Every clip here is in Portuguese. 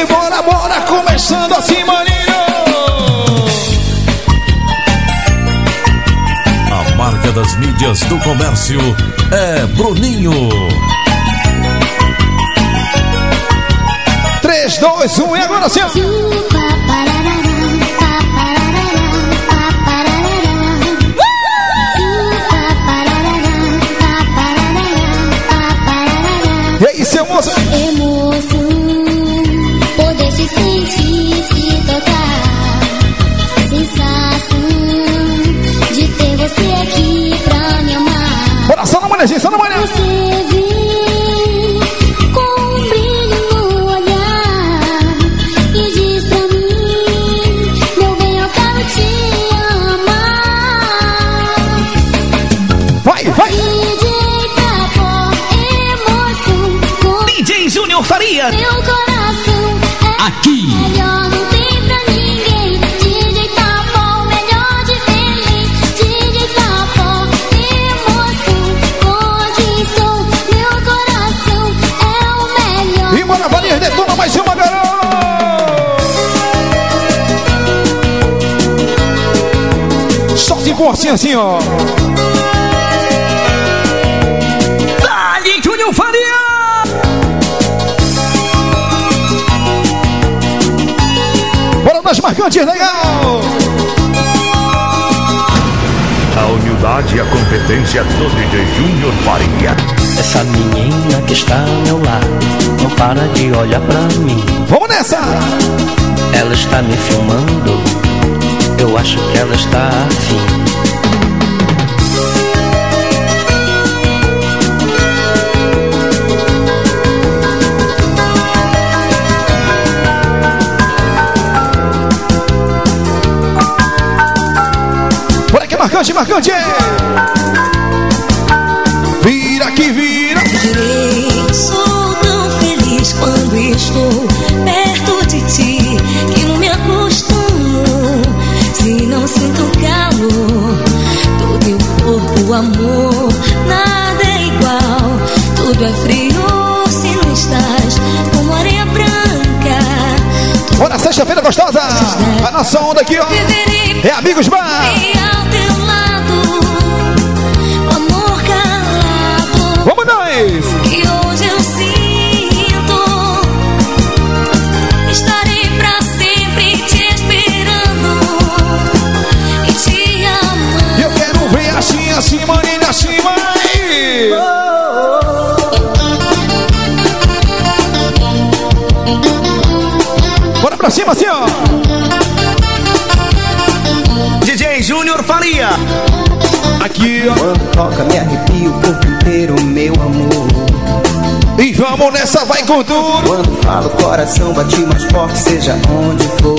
e bora, bora, começando assim, maninho. A marca das mídias do comércio é Bruninho. 3, 2, 1 e agora sim. Bora, só na manhã. Você vem com um brilho no olhar e diz pra mim, meu bem, eu quero te amar. Vai, vai. DJ Júnior Faria. meu coração. É Aqui. Assim, assim, ó. Dali Júnior Faria. Bora das marcantes, legal. A humildade e a competência do DJ Júnior Faria. Essa menina que está ao meu lado não para de olhar pra mim. Vamos nessa. Ela está me filmando, eu acho que ela está afim. Marcante, marcante. Vira aqui, vira. direi. Sou tão feliz quando estou perto de ti que não me acostumo se não sinto calor do teu corpo, amor. Nada é igual, tudo é frio se não estás como areia branca. Bora, sexta-feira gostosa. A nossa onda aqui, ó. É Amigos Bar. Com tudo. Quando falo, o coração bate mais forte, seja onde for.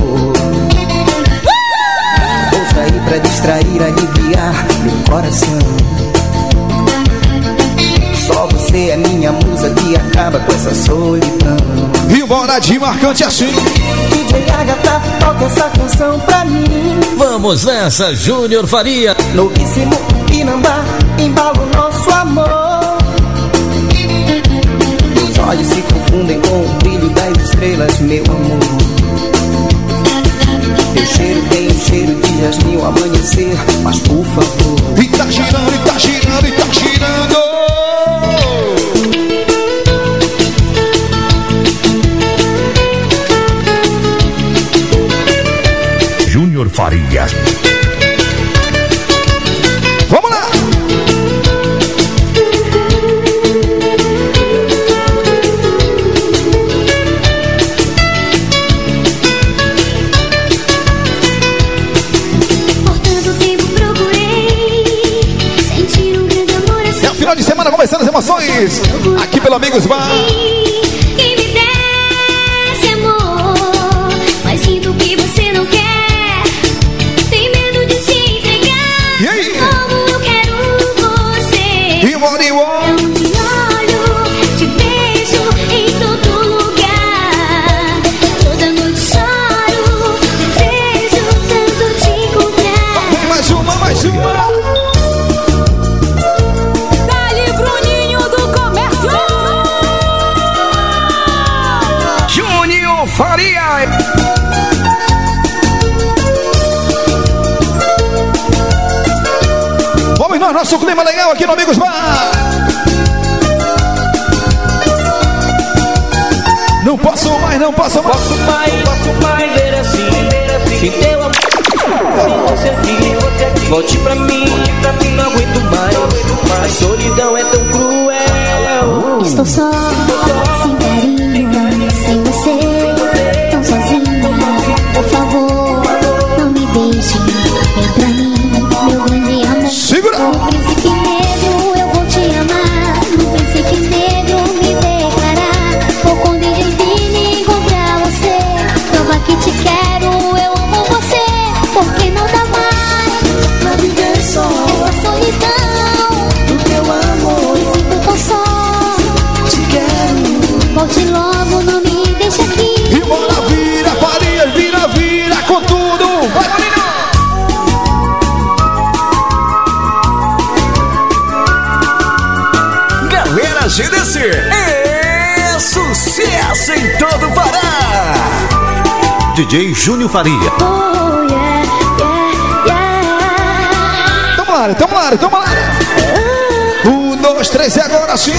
Vou sair pra distrair, aliviar meu coração. Só você é minha musa que acaba com essa solidão. E bora de marcante assim. DJ Agatha, toca essa canção pra mim. Vamos nessa, Júnior Faria. Novíssimo Inambá, embala o nosso amor. Olhos se confundem com o brilho das estrelas, meu amor. Teu cheiro tem o cheiro de jasmim ao amanhecer, mas por favor. E tá girando, e tá girando, e tá girando. Júnior Faria. Emoções. Aqui pelo Amigos Bar. Nosso clima legal aqui no Amigos Bar. Não posso mais, não posso mais. Posso mais, posso mais ver assim, se teu amor se você aqui, volte pra mim, não aguento mais, a solidão é tão cruel. Estou só, DJ Júnior Faria. Oh, yeah, yeah, yeah. Tamo lá, tamo lá, tamo lá. Um, dois, três e agora sim.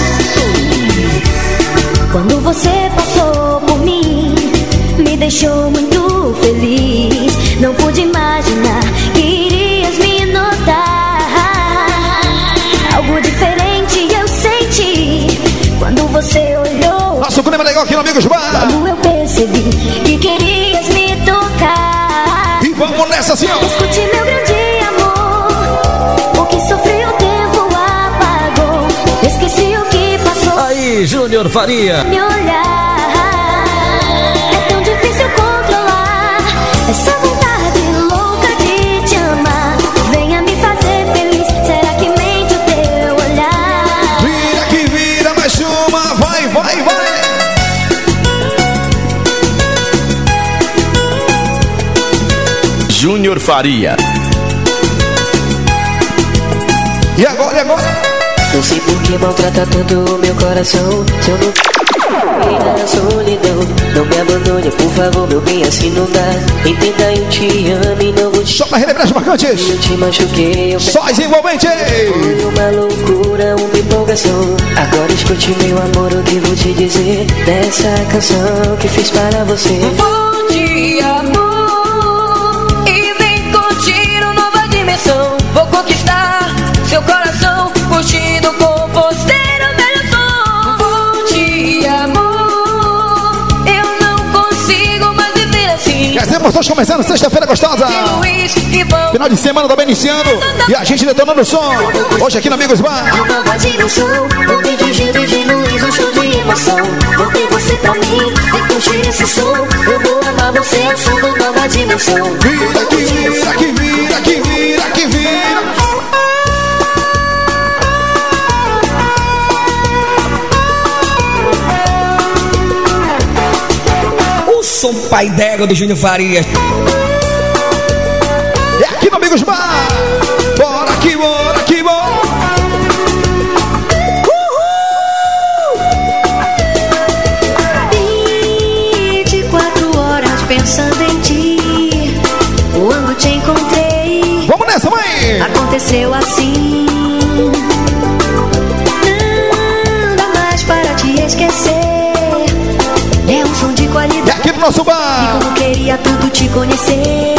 Quando você passou por mim, me deixou muito feliz. Não pude imaginar que irias me notar. Algo diferente eu senti quando você olhou. Nosso clima legal aqui no Amigos Bar. E nessa assim, ó. Escute meu grande amor. O que sofri o tempo apagou. Esqueci o que passou. Aí, Júnior Faria. me olhar. É tão difícil controlar essa vontade Júnior Faria. E agora, e agora? Não sei por que maltrata tanto o meu coração. Se eu não e na solidão, não me abandone, por favor, meu bem, assim não dá. Entenda, eu te amo e não vou te Só pra relembrar as marcantes. Eu te machuquei, eu Sóis igualmente. Foi uma loucura, uma empolgação. Agora escute, meu amor, o que vou te dizer dessa canção que fiz para você. Vou te amor seu coração, curtindo com você o melhor som. Vou te amor, eu não consigo mais viver assim. E as emoções começando sexta-feira gostosa. Luiz e Final de semana também iniciando. E a gente detonando o som. Hoje aqui no Amigos Bar. Nova dimensão, um vídeo giro de luz, um show de emoção. Vou ter você pra mim, vem curtir esse som. Eu vou amar você, eu sou uma nova dimensão. Vira que vira, que vira, que vira, que vira. O som pai d'égua do Júnior Faria. É aqui no Amigos Bar. Bora que bora, que bora. 24 horas pensando em ti. Quando te encontrei, Vamos nessa, mãe. aconteceu assim. Não dá mais para te esquecer. É um som de qualidade. Nosso bar. Como queria tudo te conhecer.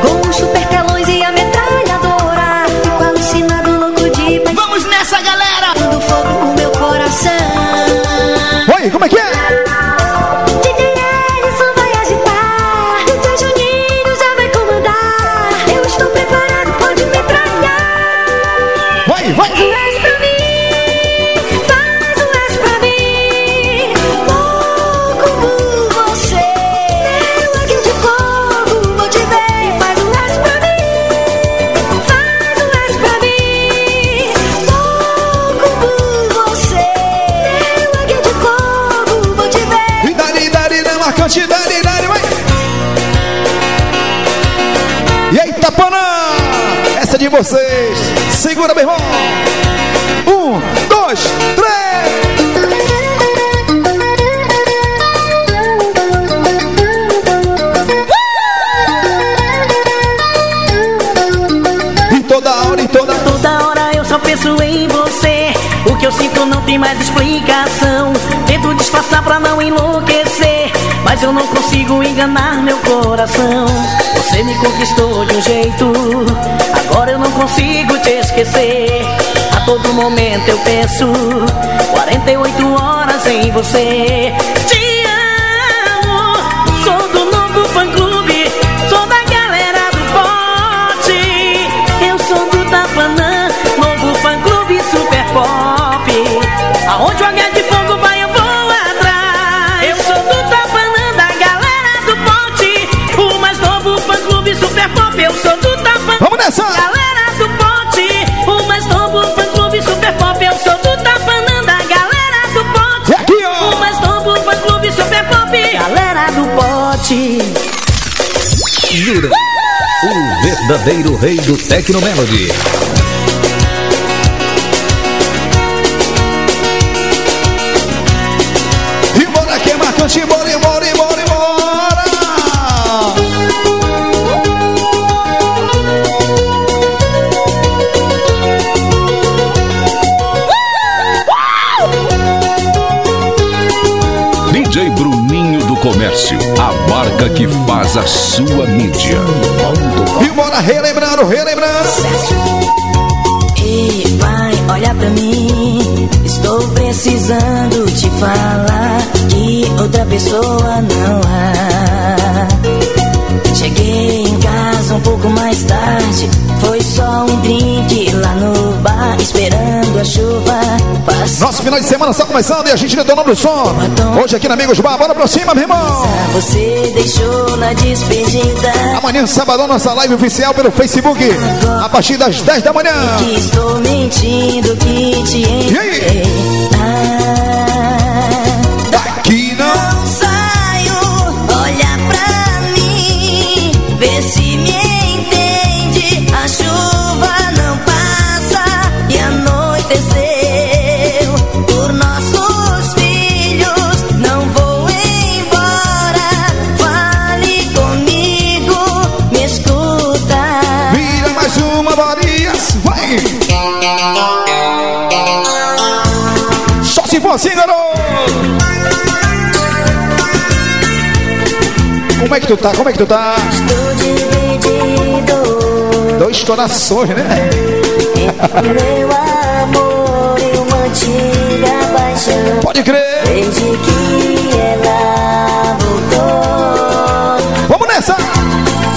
Com os super telões e a metralhadora. Fico alucinado, louco de paixão. Vamos nessa, galera! Do fogo no meu coração. Oi, como é que é? vocês. Segura, meu irmão. Um, dois, três. E toda hora, e toda... toda hora eu só penso em você. O que eu sinto não tem mais explicação. Tento disfarçar pra não enlouquecer. Mas eu não consigo enganar meu coração. Você me conquistou de um jeito Agora eu não consigo te esquecer. A todo momento eu penso. 48 horas em você. Jura? O verdadeiro rei do Tecno Melody. Que faz a sua mídia. E bora relembrando, relembrando! Ei, vai, olha pra mim. Estou precisando te falar que outra pessoa não há. Cheguei em casa um pouco mais tarde. Foi a chuva passar. Nosso final de semana está começando e a gente detonando o som. Hoje aqui na Amigos Bar, bora pra cima, meu irmão! Você deixou na despedida. Amanhã, sabadão, nossa live oficial pelo Facebook, a partir das 10 da manhã. Que estou mentindo que te. Como é que tu tá? Como é que tu tá? Estou dividido. Dois corações, né? Meu amor e uma antiga paixão Pode crer! Desde que ela voltou Vamos nessa!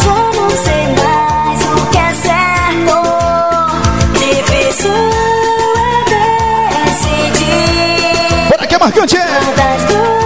Já não sei mais o que é certo Difícil é decidir Bora que é marcante! Qual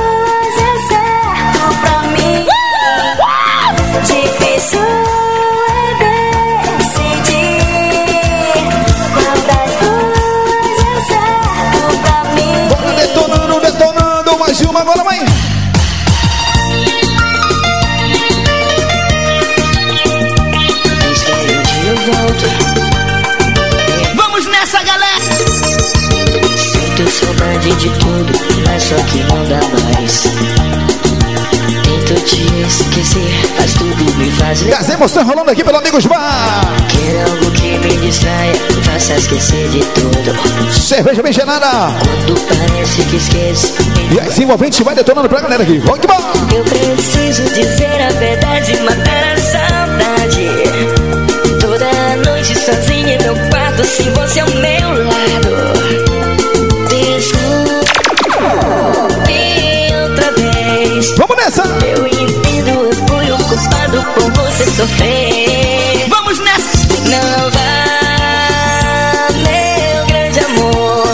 de tudo, mas só que não dá mais Tento te esquecer, mas tudo me faz E as emoções rolando aqui pelo Amigos Bar! Quer algo que me distraia, me faça esquecer de tudo Cerveja bem gelada! Quando parece que esqueço E as envolventes vai detonando pra galera aqui. Vamos que bom! Eu preciso dizer a verdade, matar a saudade Toda noite sozinha em meu quarto, sem você ao meu lado nessa! Eu entendo, eu fui o culpado por você sofrer Vamos nessa! Não vá, meu grande amor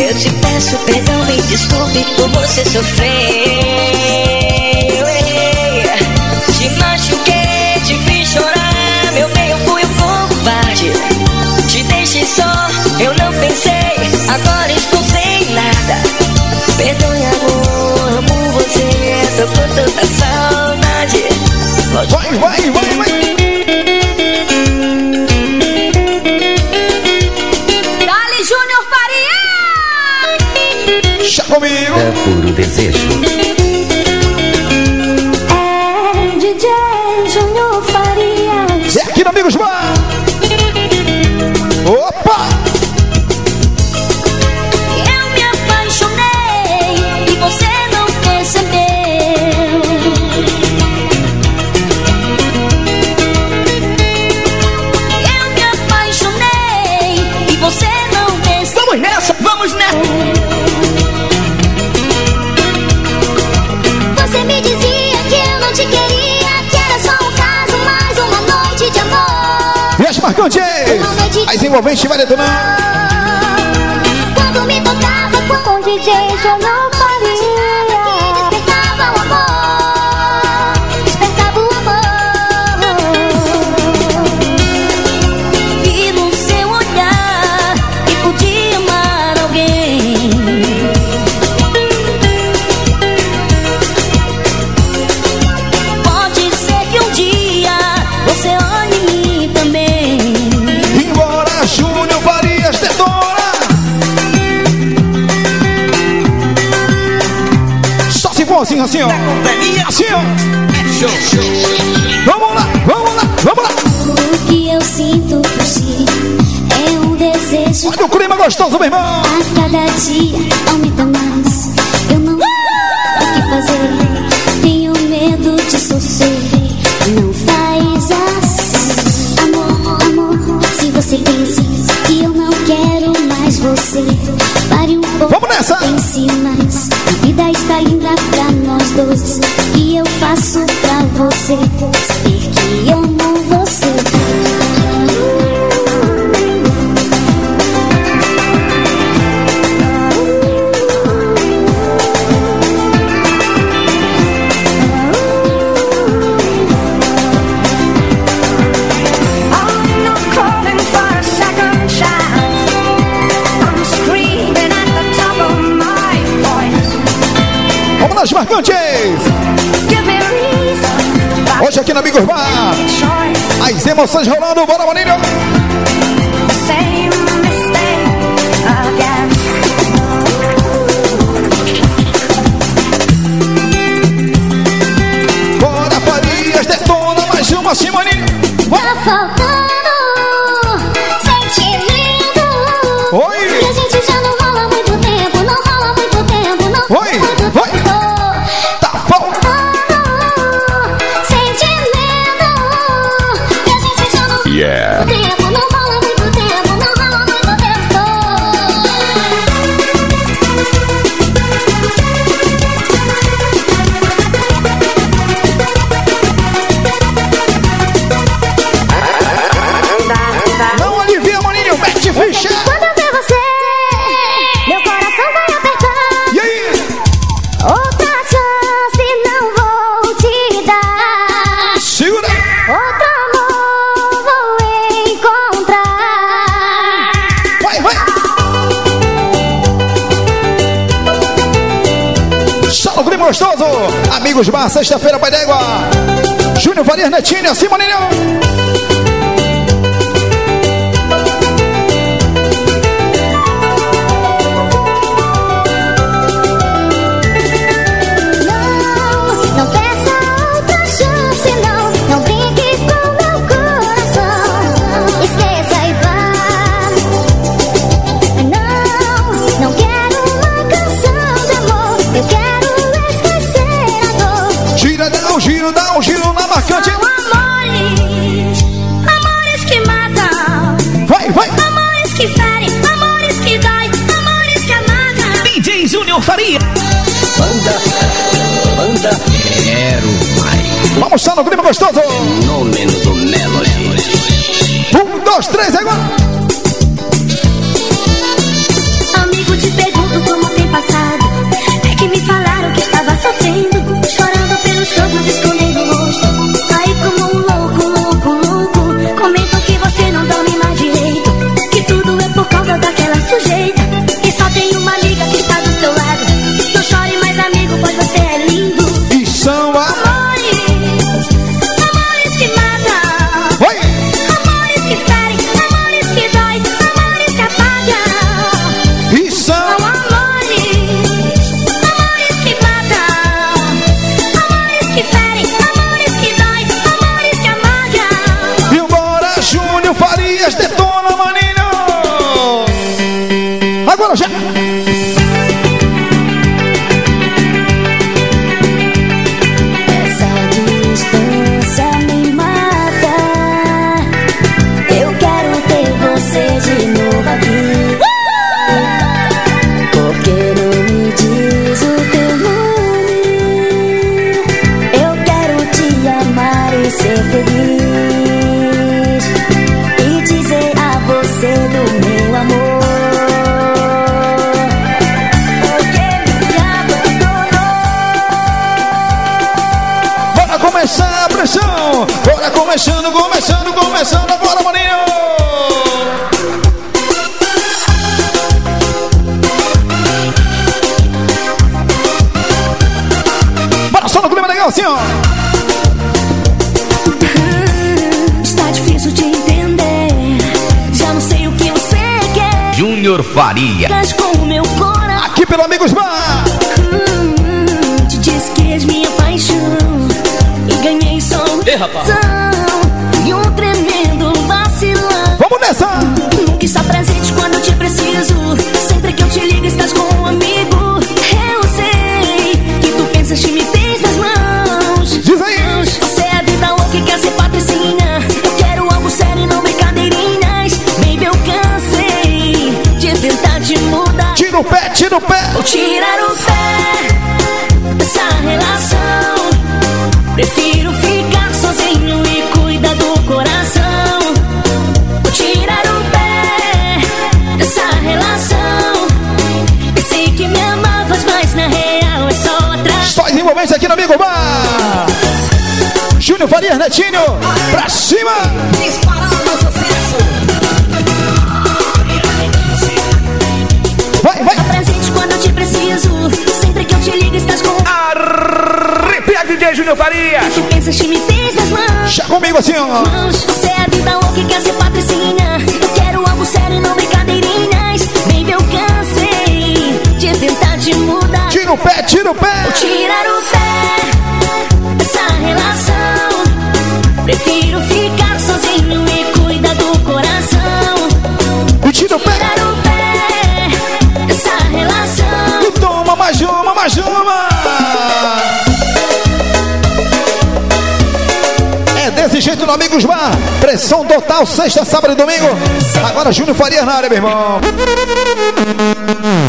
Eu te peço perdão, me desculpe por você sofrer Vai, vai, vai, vai! Dali Júnior Faria! Chá comigo! É puro desejo. É DJ Júnior Faria. É aqui Amigos Bar! Marcão J. As envolventes vai detonar. Quando me tocava com o DJ, eu não gostoso, meu irmão. A cada dia emoções rolando, bora Marília! Amigos Bar, sexta-feira, Pai Dégua. Júnior Farias Netinho, acima, Nilhão. faria. Banda, banda, quero mais. Vamos estar no clima gostoso. Fenômeno do Melody. Um, dois, três, é agora. Amigo, te pergunto como tem passado. Começando, começando, começando. Bora, maninho. Bora só no clima legal assim, ó. Está difícil de entender. Já não sei o que você quer. Júnior Faria. Traz com o meu coração. Aqui pelo Amigos Bar. Hum, te disse que és minha paixão. E ganhei só Ei, rapaz. O pé. Vou tirar o pé dessa relação. Prefiro ficar sozinho e cuidar do coração. Vou tirar o pé dessa relação. Pensei que me amavas, mas na real é só atrás. Só envolventes aqui no Amigo Bar. Júnior Farias Netinho. Pra cima. Vai, preciso. Sempre que eu te ligo, estás com. Arrepia, DJ Júnior Faria. Tu pensas que me tens nas mãos. Já comigo assim, ó. mãos. Você é a vida louca e quer ser patricinha. Eu quero algo sério e não brincadeirinhas. Baby, eu cansei de tentar te mudar. Tira o pé, tira o pé. Tirar o pé dessa relação. Prefiro ficar mais uma. É desse jeito no Amigos Bar. Pressão total, sexta, sábado e domingo. Agora Júnior Farias na área, meu irmão.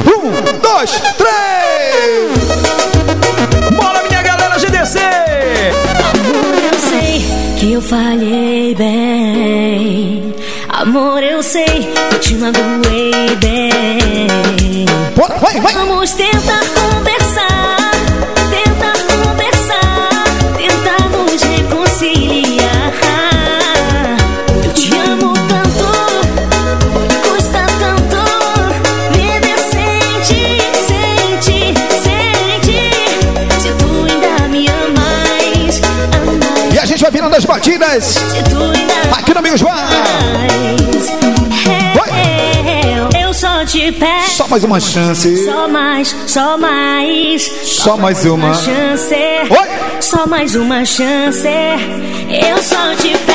Um, dois, três. Bora, minha galera GDC. Amor, eu sei que eu falhei bem. Amor, eu sei que eu te magoei bem. Bora, vai, vai. Vamos tentar batidas. Aqui no Amigos Bar. mais, eu só te peço. Só mais uma chance. Só mais, só mais. Só mais uma. chance. Oi. Só mais uma chance. Eu só te peço.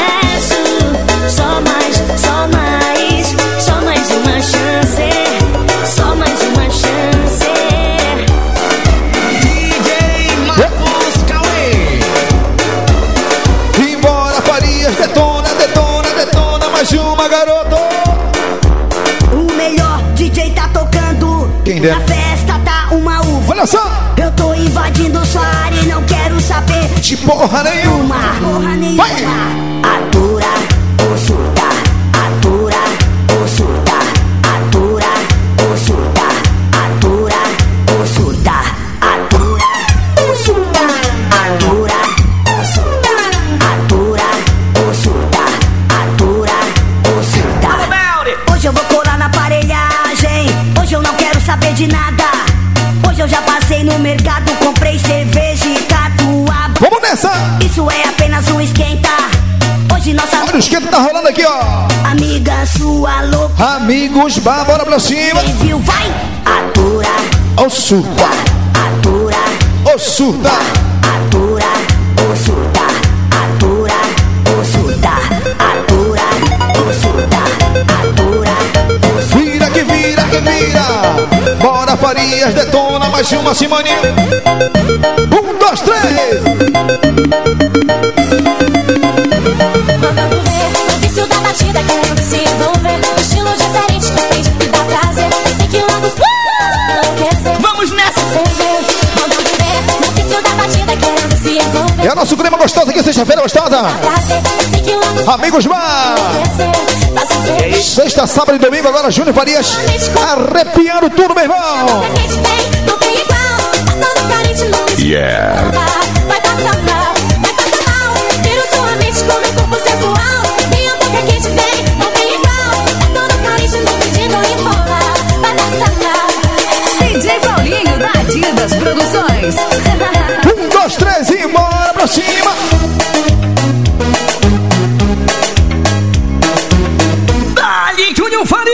Porra nenhuma. uma porra nenhuma. Vai. Aqui, ó. amiga sua louca Amigos Bar, bora pra cima. viu, vai! Atura, Ô surda, atura, ô surda. atura, ô surda, atura, ô surda, atura, ô surda, atura. Vira que vira que vira. Bora Farias, detona mais uma semaninha. Um, dois, três. Ver, no da batida querendo se envolver Estilo diferente, que dá prazer. Tem que logo enlouquecer. Vamos nessa. Ver, no vício da batida querendo se envolver É o nosso clima gostoso aqui, sexta-feira gostosa. Amigos ver Sexta, sábado e domingo, agora Júnior Farias. Arrepiando tudo, meu irmão. que Produções. Um, dois, três e bora pra cima. Dali Júnior Faria!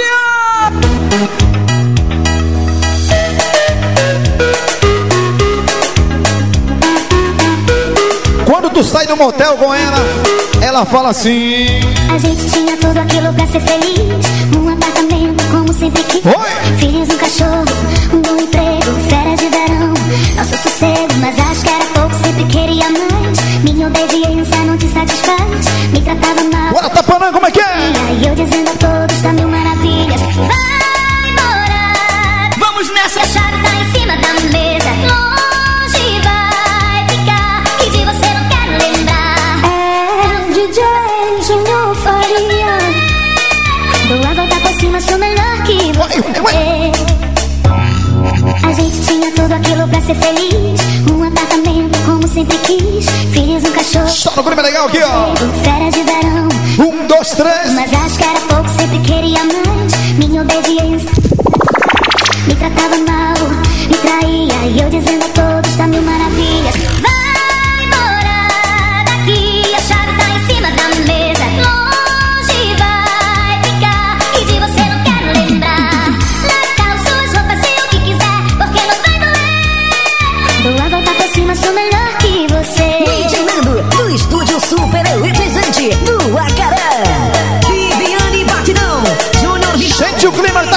Quando tu sai do motel com ela, ela fala assim. A gente tinha tudo aquilo pra ser feliz. Um apartamento como sempre quis. Oi! Filhos, um cachorro, Nosso sossego, mas acho que era pouco, sempre queria mais. Minha obediência não te satisfaz. Me tratava mal. Bora, Tapanã, como é que é? E eu dizendo a todos tá mil maravilhas. Vai morar. Vamos nessa! a chave tá em cima da mesa, longe vai ficar. E de você não quero lembrar. É DJ Júnior Faria. Dou a volta por cima, sou melhor que você. A gente pra ser feliz. Um apartamento como sempre quis. Filhos, um cachorro. Só no clima legal aqui, ó. Férias de verão. Um, dois, três. Mas acho que era pouco, sempre queria mais. Minha obediência me tratava mal, me traía. E eu dizendo a todos tá mil maravilhas.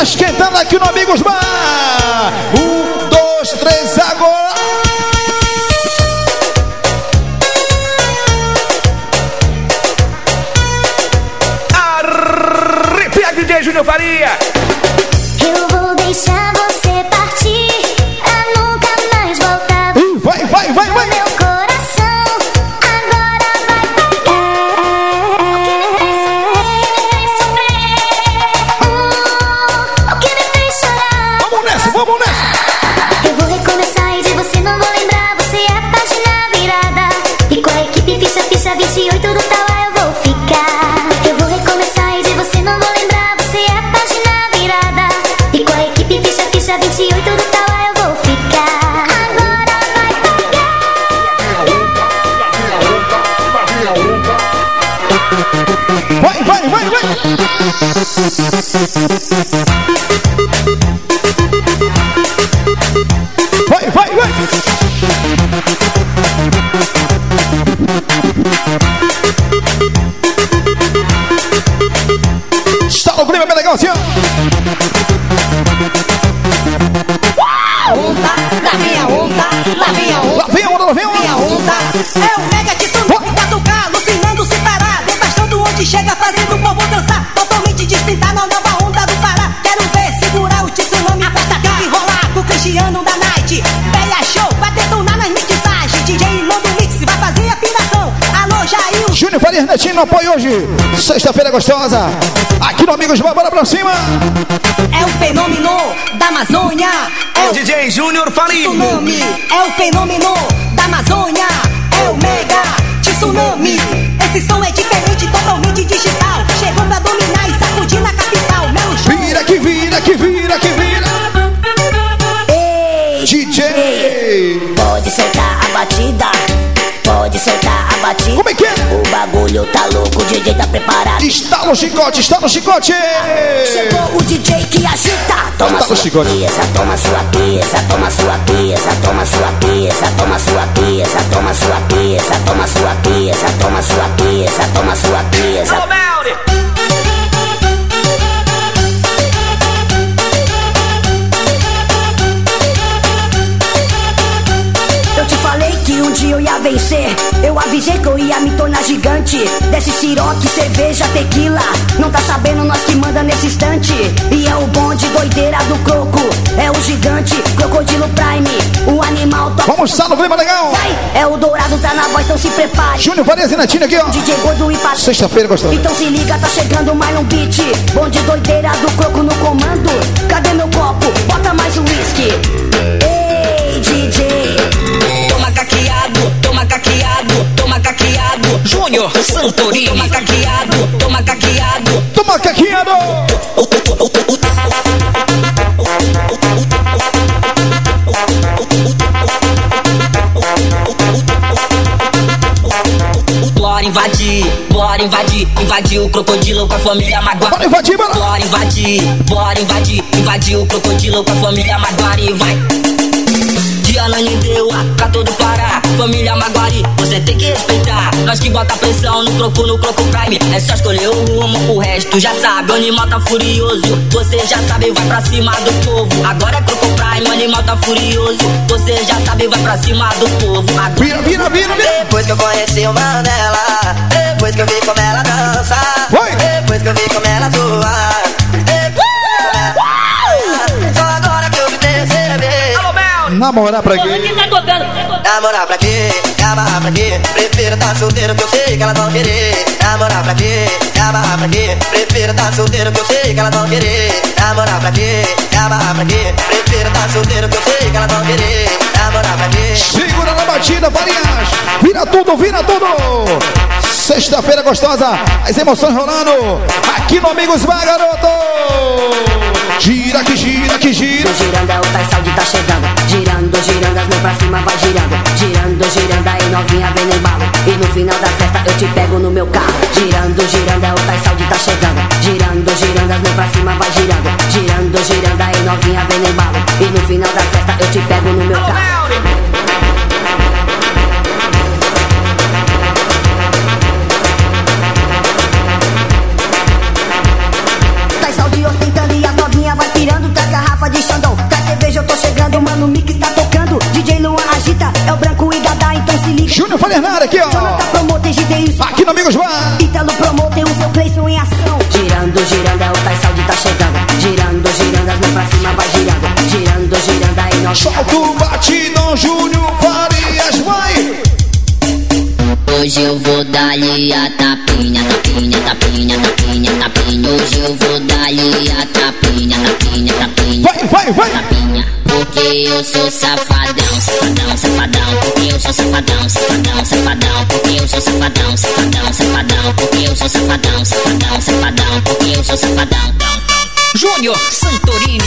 Esquentando aqui no Amigos Bar. Um, dois, três, agora. Arrepia DJ Júnior Faria! Vai. Vai, vai. Está no clima bem legal, Farias Netinho no apoio hoje. Sexta-feira gostosa. Aqui no Amigos bora pra cima. é o fenômeno da Amazônia, é o DJ Júnior Faria! tsunami, é o fenômeno da Amazônia, é o mega tsunami. Esse som é diferente, totalmente digital. Chegou pra dominar e sacudir na capital. Meu show. Vira que vira, que vira, que vira. Ei, DJ. pode soltar a batida. Pode soltar a batida. Bagulho tá louco, o DJ tá preparado. Está no chicote, está no chicote. Chegou o DJ que agita. Toma Tá no sua chicote. pieza, toma sua pieza, toma sua pieza, toma sua pieza, toma sua pieza, toma sua pieza, toma sua pieza, toma sua pieza, toma sua. Alô, Melody! Eu te falei que um dia eu ia vencer. Eu avisei que eu ia me tornar gigante. Desse siroque, cerveja, tequila. Não tá sabendo nós que manda nesse instante. E é o bonde doideira do croco. É o gigante, crocodilo prime. O animal top. Vamos, está no clima legal. Vai, é o dourado, tá na voz, então se prepare. Júnior Farias e Netinho aqui, ó. DJ gordo e. Sexta-feira gostosa. Então se liga, tá chegando mais um beat. Bonde doideira do croco no comando. Cadê meu copo? Bota mais um whisky. Ei, DJ. Toma caqueado, Júnior Santorini. Toma caqueado, toma caqueado. Toma caqueado. Bora invadir, bora invadir, invadir o crocodilo com a família Maguari. Bora invadir, bora. Bora invadir, bora invadir, invadir o crocodilo com a família Maguari. Vai. Diana Nindeua, pra todo Pará, família Maguari, você tem que respeitar. Nós que bota pressão no croco, no croco prime. É só escolher o rumo, o resto já sabe. O animal tá furioso, você já sabe, vai pra cima do povo. Agora é croco prime, o animal tá furioso, você já sabe, vai pra cima do povo. Agora... Vira, vira, vira, vira. Depois que eu conheci o Mandela, depois que eu vi como ela dança, Vai. depois que eu vi como ela atua, Namorar pra quê? Namorar pra quê? Amarrar pra quê? Prefiro tá solteiro que eu sei que elas vão querer. Namorar pra quê? Amarrar pra quê? Prefiro tá solteiro que eu sei que elas vão querer. Namorar pra quê? Amarrar pra quê? Prefiro tá solteiro que eu sei que elas vão querer. Namorar pra quê? Segura na batida, Farias. Vira tudo, vira tudo. Sexta-feira gostosa, as emoções rolando. Aqui no Amigos Bar, garoto. Gira que gira, que gira. Girando é o Tais Saúde tá chegando. Girando, girando, as mãos pra cima vai girando. Girando, girando, aí novinha vem no embalo. E no final da festa eu te pego no meu carro. Girando, girando, é o Tais Saúde tá chegando. Girando, girando, as mãos pra cima vai girando. Girando, girando, aí novinha vem no embalo. E no final da festa eu te pego no meu carro. Tá saúde ostentando e as novinhas vai pirando. Traz garrafa de Xandão, cerveja, eu tô chegando. Mano, o mix tá tocando. DJ Luan agita, é o branco e Gadá, então se liga. Júnior Falernara aqui, ó. Jonathan Promoter, GDI, Aqui no Amigos Bar. Ítalo Promoter, o seu Cleison em ação. Girando, girando, é o Tais Saúde tá chegando. Girando, girando, as mãos pra cima vai girando. Girando, girando, aí nós. Solta o batidão, Júnior Farias, vai. Hoje eu vou dar-lhe a tapinha, tapinha, tapinha, tapinha, tapinha. Hoje eu vou dar-lhe a tapinha, tapinha, tapinha. Vai, vai, vai. Tapinha, porque eu sou safadão, safadão, safadão. Porque eu sou safadão, safadão, safadão. Porque eu sou safadão, safadão, safadão. Porque eu sou safadão, safadão, safadão. Porque eu sou safadão. Júnior Santorini.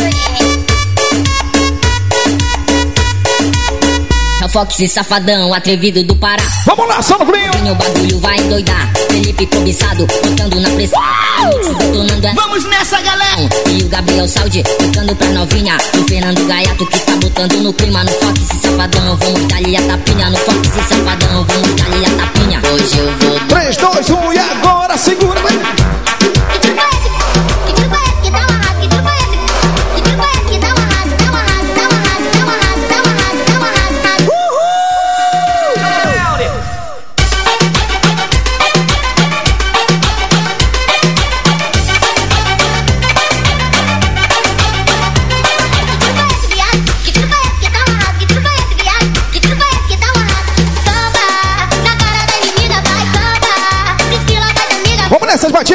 É Fox e safadão, atrevido do Pará. Vamos lá, só no frio. O bagulho vai endoidar. Felipe cobiçado, botando na pressão. Detonando é. Vamos nessa, galera! E o Gabriel Saudi, tocando pra novinha. E o Fernando Gaiato que tá botando no clima. No Fox e safadão, vamos dar-lhe a tapinha. No Fox e safadão, vamos dar-lhe a tapinha. Hoje eu vou 3, 2, 1 e agora segura, vai.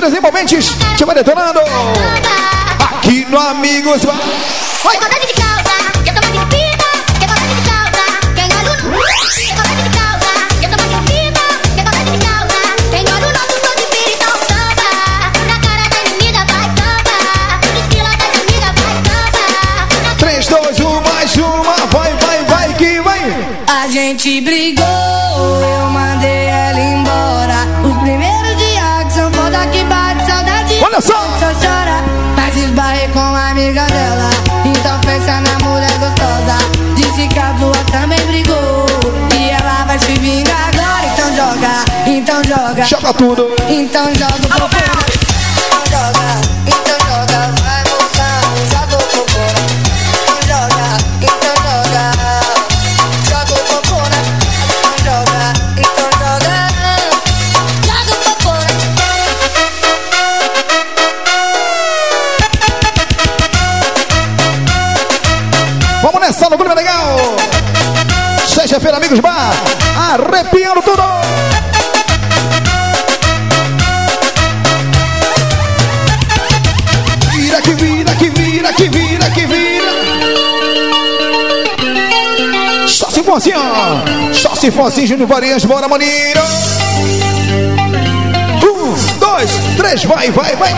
Batidas envolventes. Te vai detonando. Aqui no Amigos Bar. Vai. Joga. Joga tudo. Então joga o popô. Então joga, então joga. Vai moção, joga o popô. Então joga, então joga. Joga o popô, né? Então joga, então joga. Joga o popô, né? Vamos nessa no Clube Legal. Sexta-feira, Amigos Bar. Arrepiando for assim, ó. Só se for assim, Júnior Varias, bora, maninho. Um, dois, três, vai, vai, vai.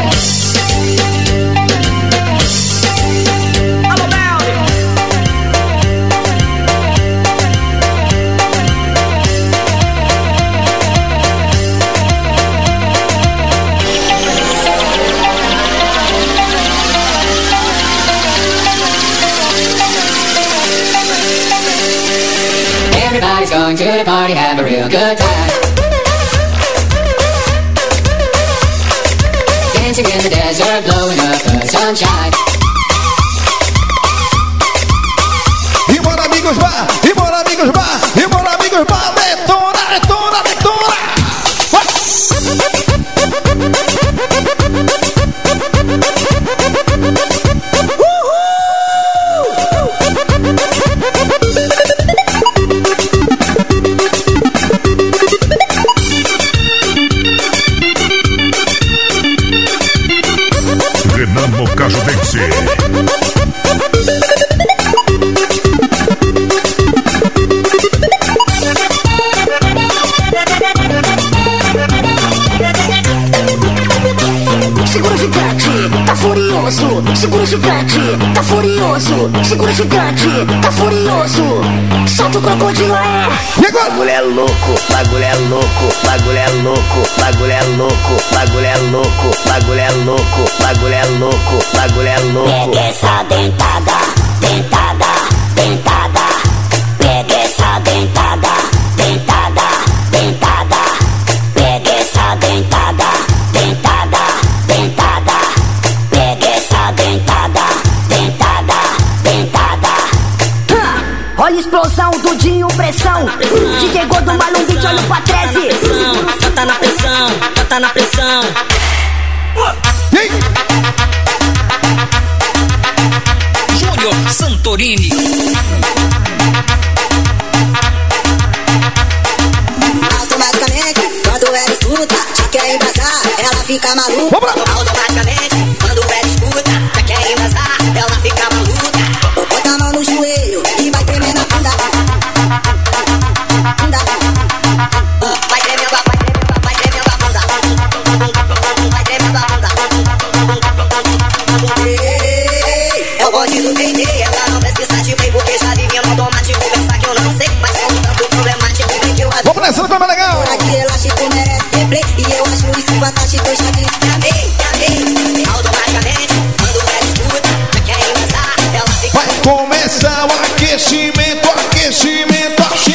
Going to the party, have a real good time. Dancing in the desert, blowing up the sunshine. E bora, amigos, vá. E bora, amigos, vá. E bora, amigos, vá. Segura o gigante, tá furioso. Segura o gigante, tá furioso. Solta o crocodilo, é. E agora? Bagulho é louco, bagulho é louco, bagulho é louco, bagulho é louco, bagulho é louco, bagulho é louco, bagulho é louco, bagulho é louco. Pega essa dentada, dentada, dentada. Pega essa dentada, dentada, explosão do Dinho Pressão. DJ Gordo Malunguite, olha o Patrese. Pressão, tá na pressão, tá na pressão. Júnior Santorini. Automaticamente, quando ela escuta, já quer embrasar, ela fica maluca. Automaticamente, quando ela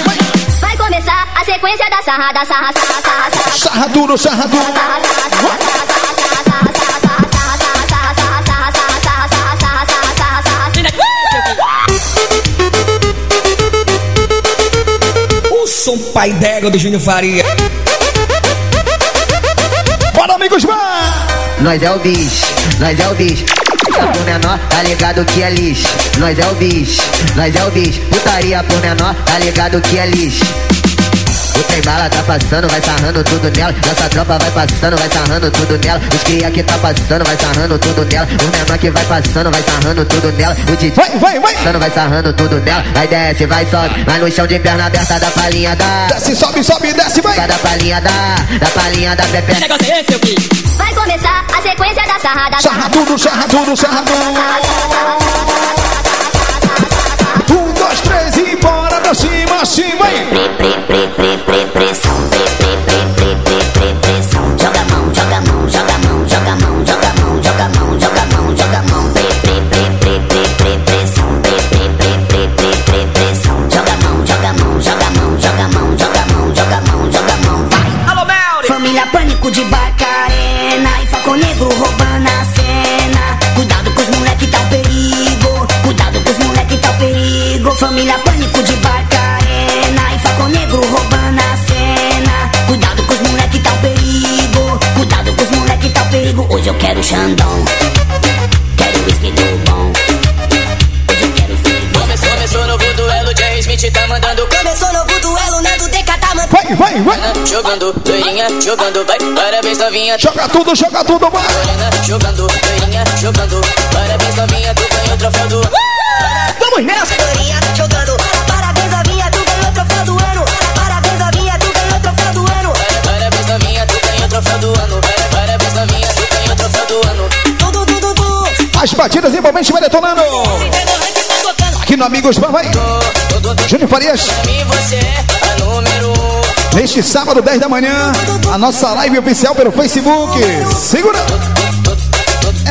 vai. Vai começar a sequência da sarrada, sarra, sarra, sarra, sarra. Sarra duro, sarra duro. O som pai d'égua do Júnior Faria. Nós é o bicho, nós é o bicho. Pro menor, tá ligado que é lixo. Nós é o bicho, nós é o bicho. Putaria pro menor, tá ligado que é lixo. O trem bala tá passando, vai sarrando tudo nela. Nossa tropa vai passando, vai sarrando tudo nela. Os cria que tá passando, vai sarrando tudo nela. O menor que vai passando, vai sarrando tudo nela. O DJ vai, vai, vai. passando, vai sarrando tudo nela. Vai desce, vai sobe, vai no chão de perna aberta da palhinha da. Desce, sobe, sobe, desce, vai. Da palhinha da, da palhinha da Pepe. negócio é esse, eu Vai começar a sequência da sarrada. Sarra tudo, sarra tudo, sarra tudo. Pra cima, assim vai. Pressão, pre, pre, pre, Hoje eu quero Xandão Quero whisky do bom Hoje eu quero filho Começou, começou novo duelo, Jerry Smith tá mandando. Começou novo duelo, Nando DK tá mandando Vai, vai, vai. Jogando, doirinha, jogando, vai. Parabéns, novinha. Joga tudo, joga tudo, vai. Jogando, doirinha, jogando. Parabéns, novinha, tu ganhou o troféu do. Vamos nessa. As batidas envolventes vai detonando. Aqui no Amigos Bar, vai. Júnior Farias. E. Neste sábado, 10 da manhã, a nossa live oficial pelo Facebook. Segura!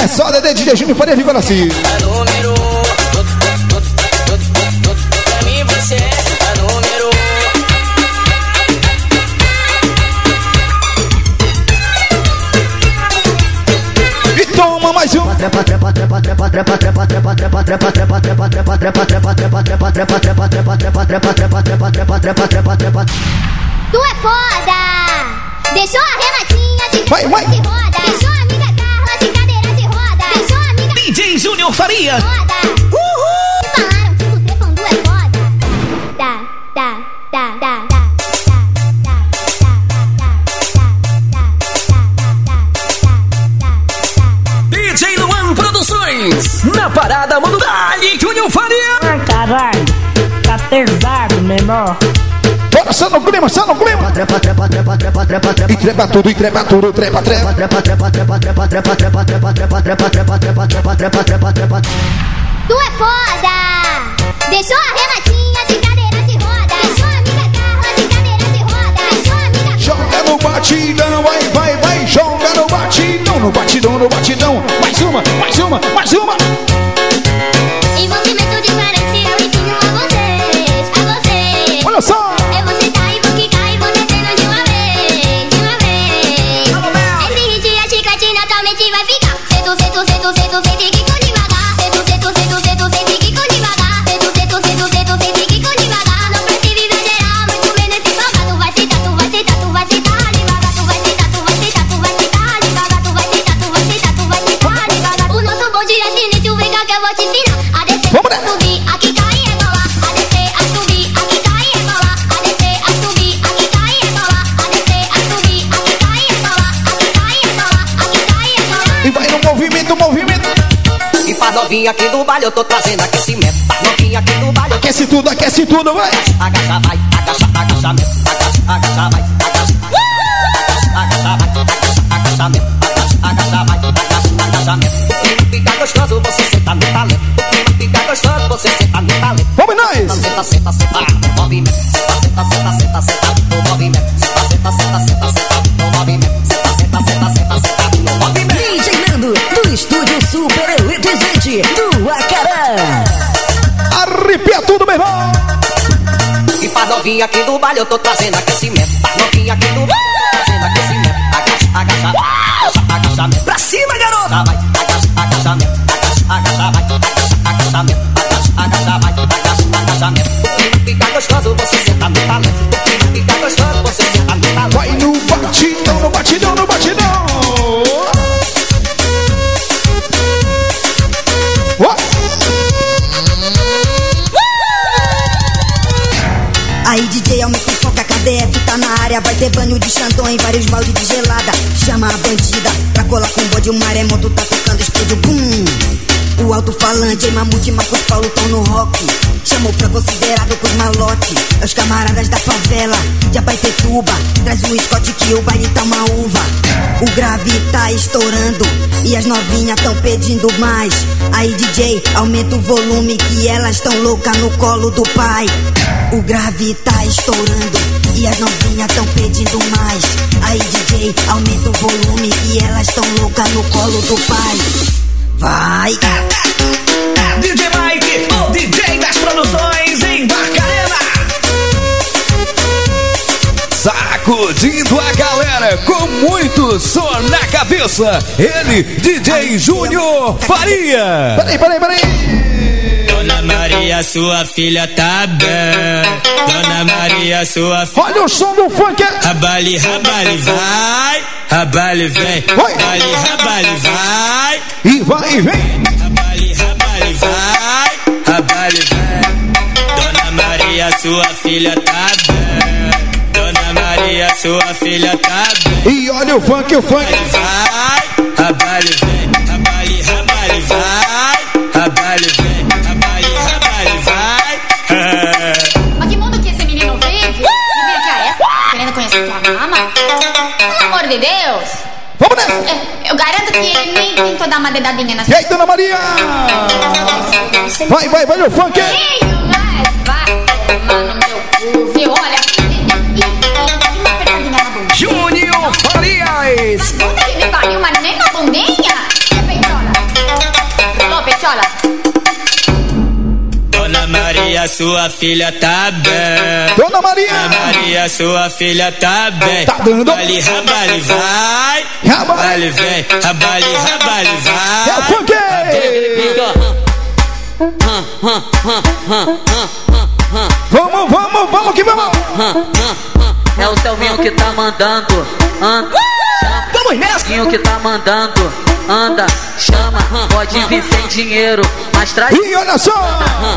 É só DD DJ Júnior Farias de Guaraci. trepa, trepa, trepa, trepa, trepa, trepa, trepa. Tu é foda! Deixou a Renatinha de vai, vai. de roda. Deixou a amiga Carla de cadeira de roda. Deixou a amiga DJ Júnior Faria. Roda. Uh! Tá pesado, menor. Bora, só no clima, só no clima. Trepa, trepa, trepa, trepa, trepa, trepa. E trepa tudo, e trepa tudo, trepa, trepa. Trepa, trepa, trepa, trepa, trepa, trepa, trepa, trepa, trepa, trepa, trepa, trepa, trepa, trepa, trepa. Tu é foda! Deixou a Renatinha de cadeira de roda. Deixou a amiga Carla de cadeira de roda. Deixou a amiga Joga no batidão, vai, vai, vai. Joga no batidão, no batidão, no batidão. Mais uma, mais uma, mais uma. Baile eu tô trazendo aquecimento. Novinha aqui do baile Aquece tudo, aquece tudo, vai. Agacha, vai, novinha aqui do baile eu tô trazendo aquecimento. Mamute e Marcos Paulo tão no rock. Chamou pra considerado com os malote. É os camaradas da favela de Abaitetuba Traz o Scott que o baile tá uma uva. O grave tá estourando E as novinhas tão pedindo mais. Aí DJ, aumenta o volume Que elas tão loucas no colo do pai. O grave tá estourando E as novinhas tão pedindo mais. Aí DJ, aumenta o volume Que elas tão loucas no colo do pai. Vai! DJ Mike, o DJ das produções em Barcarena. Sacudindo a galera com muito som na cabeça. Ele, DJ Júnior Faria. Peraí, peraí, peraí. Dona Maria, sua filha tá bem. Dona Maria, sua filha. Olha o som do funk. Rabali, rabali, vai. Rabali, vem. Rabali, rabali, vai. E vai e vem. Maria, sua filha tá bem. Dona Maria, sua filha tá bem. E olha o funk, o funk. Vai. Rabali, vem. Rabali, vai. Rabali, vem. Rabali, vai. Mas que mundo que esse menino vive? Que é essa? Querendo conhecer tua mama? Pelo amor de Deus! Vamos nessa. É, eu garanto que ele nem tentou dar uma dedadinha na E aí, Dona Maria? Vai, vai, vai no funk. Ei, meu? Olha, e, e, e bunda. Júnior Farias. Puta que me pariu, mas nem na bundinha. E peitola? Alô, peitola? Dona Maria, sua filha tá bem. Dona Maria. Dona Maria, sua filha tá bem. Tá dando. Rabali, rabali, vai. Rabali, vem. Rabali, rabali, vai. É o funk. Vamos, vamos, vamos que vamos. É o Selvinho que tá mandando, anda. Vamos nessa. que tá mandando, anda, chama. Pode vir sem dinheiro, mas traz. E olha só.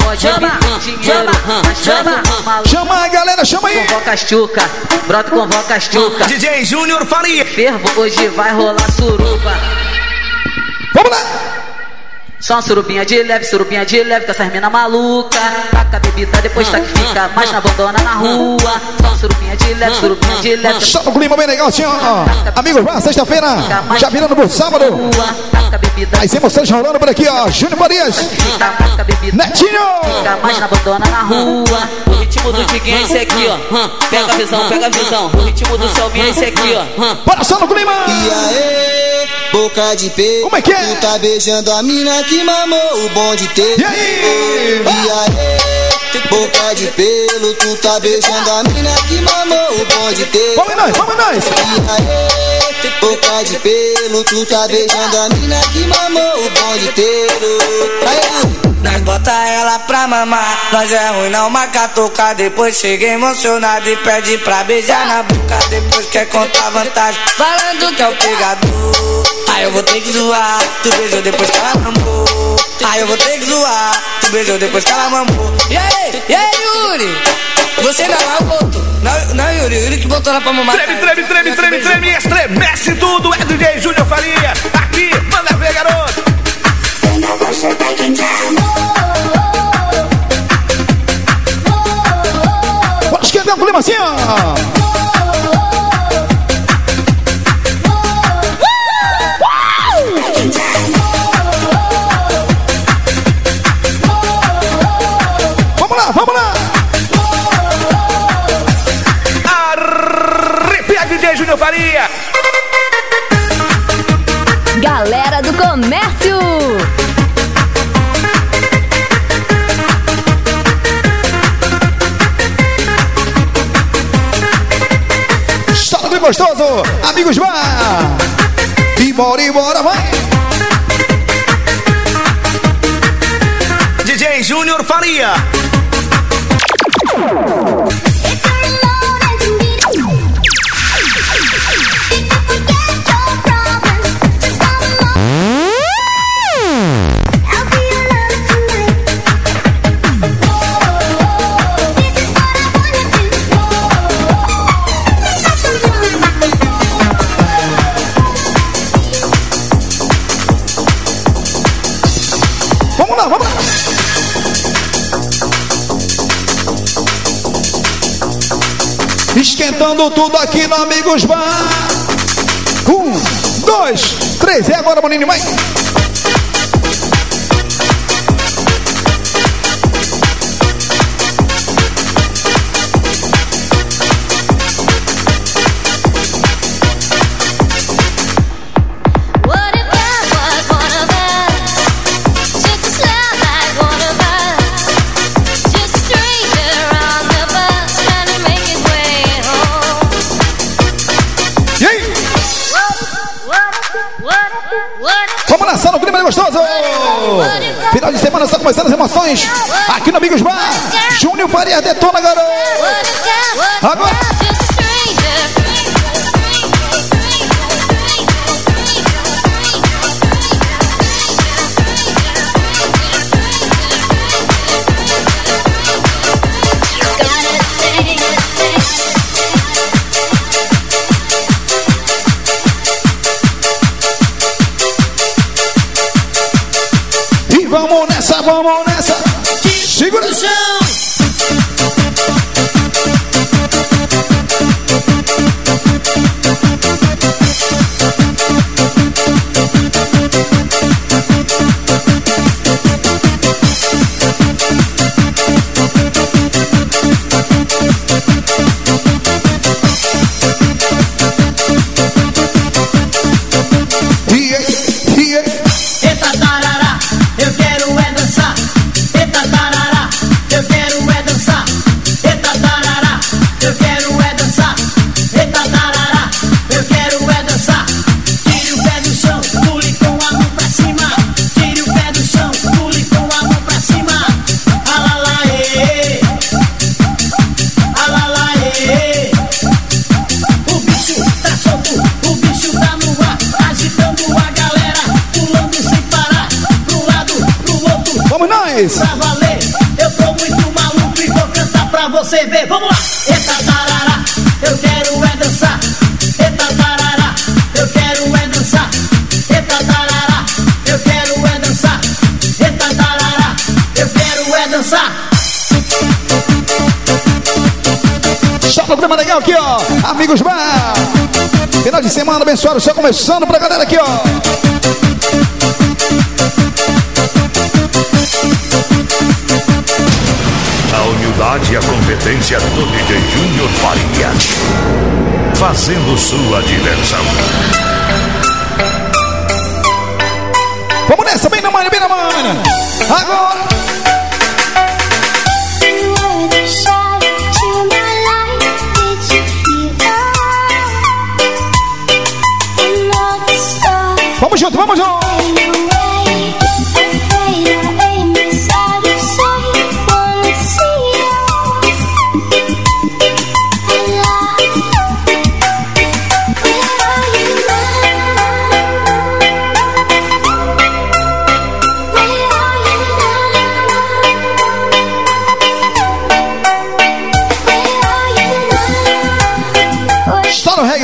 Pode vir sem dinheiro, mas maluca. Chama a galera, chama aí. Convoca as tchuca, brota convoca as tchuca. DJ Júnior Faria. Fervo, hoje vai rolar suruba. Vamos lá. Só uma surubinha de leve, surubinha de leve com essas mina maluca. Taca a bebida, depois tá que fica mais na abandona na rua. Só uma surubinha de leve, surubinha de leve. Só no clima bem legal, assim, ó. Amigos, vá, sexta-feira, já virando pro sábado. Taca a bebida, As emoções rolando por aqui, ó. Júnior Farias. taca a bebida. Netinho. Fica mais na abandona na rua. O ritmo do Diguinho é esse aqui, ó. Pega a visão, pega a visão. O ritmo do Selminha é esse aqui, ó. Bora só no clima. E aí, boca de peixe. Como é que é? Tu tá beijando a mina que mamou o bom de ter. E aí? E aí, boca de pelo. Tu tá beijando a mina que mamou o bom de ter. Vamos nós, vamos nós. E aí, boca de pelo. Tu tá beijando a mina que mamou o bom de ter. Aí, Nós bota ela pra mamar, nós é ruim não marca tocar Depois chega emocionado e pede pra beijar na boca Depois quer contar vantagem, falando que é o pegador Aí eu vou ter que zoar, tu beijou depois que ela mamou Aí eu vou ter que zoar, tu beijou depois que ela mamou E aí, e aí Yuri, você ainda lá botou Não, não Yuri, Yuri que botou ela pra mamar Treme, treme, treme, treme, treme, estremece tudo. É DJ Júnior Faria. Aqui, manda ver, garoto. Bora esquentar o clima assim, ó. Faria. Galera do Comércio. Salve bem gostoso, amigos, vá. E bora, e bora, vai. DJ Júnior Faria. Tudo aqui no Amigos Bar. Um, dois, três. É agora, Boninho, vai. Começando as emoções. Aqui no Amigos Bar. Júnior Faria detona, garoto. Agora. Nós. Pra valer, eu tô muito maluco e vou cantar pra você ver. Vamos lá! Eita tarará, eu quero é dançar. Eita tarará, eu quero é dançar. Eita tarará, eu quero é dançar. Eita tarará, eu quero é dançar. Só programa legal aqui, ó. Amigos Bar. Final de semana abençoado, só começando pra galera aqui, ó. Humildade e a competência do DJ Júnior Faria. Fazendo sua diversão. Vamos nessa, bem na manha, bem na manha. Agora.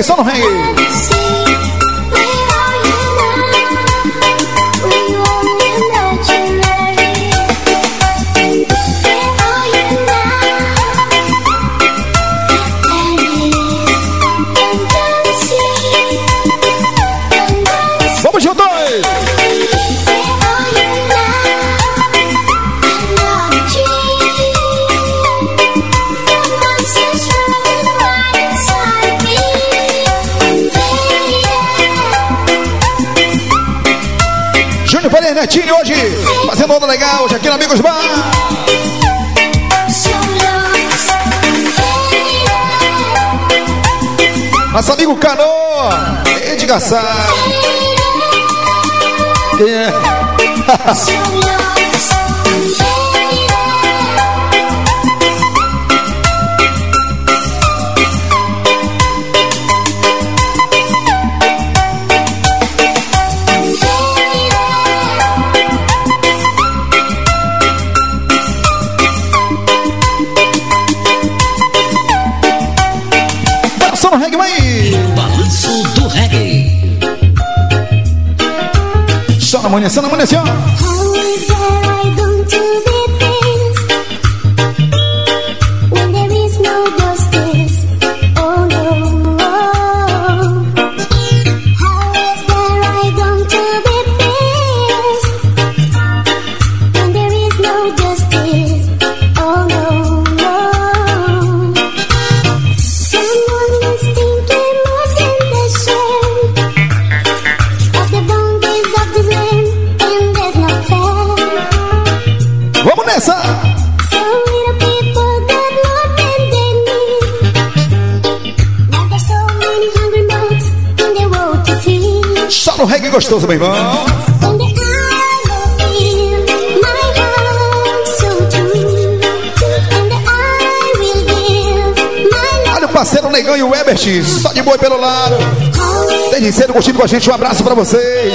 Só no aqui no Amigos Bar. Nosso amigo Canoa, Edgar Sá. Quem Só na gostoso, meu irmão. Olha o parceiro Negão e o Ebert, só de boi pelo lado. Desde cedo curtindo com a gente, um abraço pra vocês.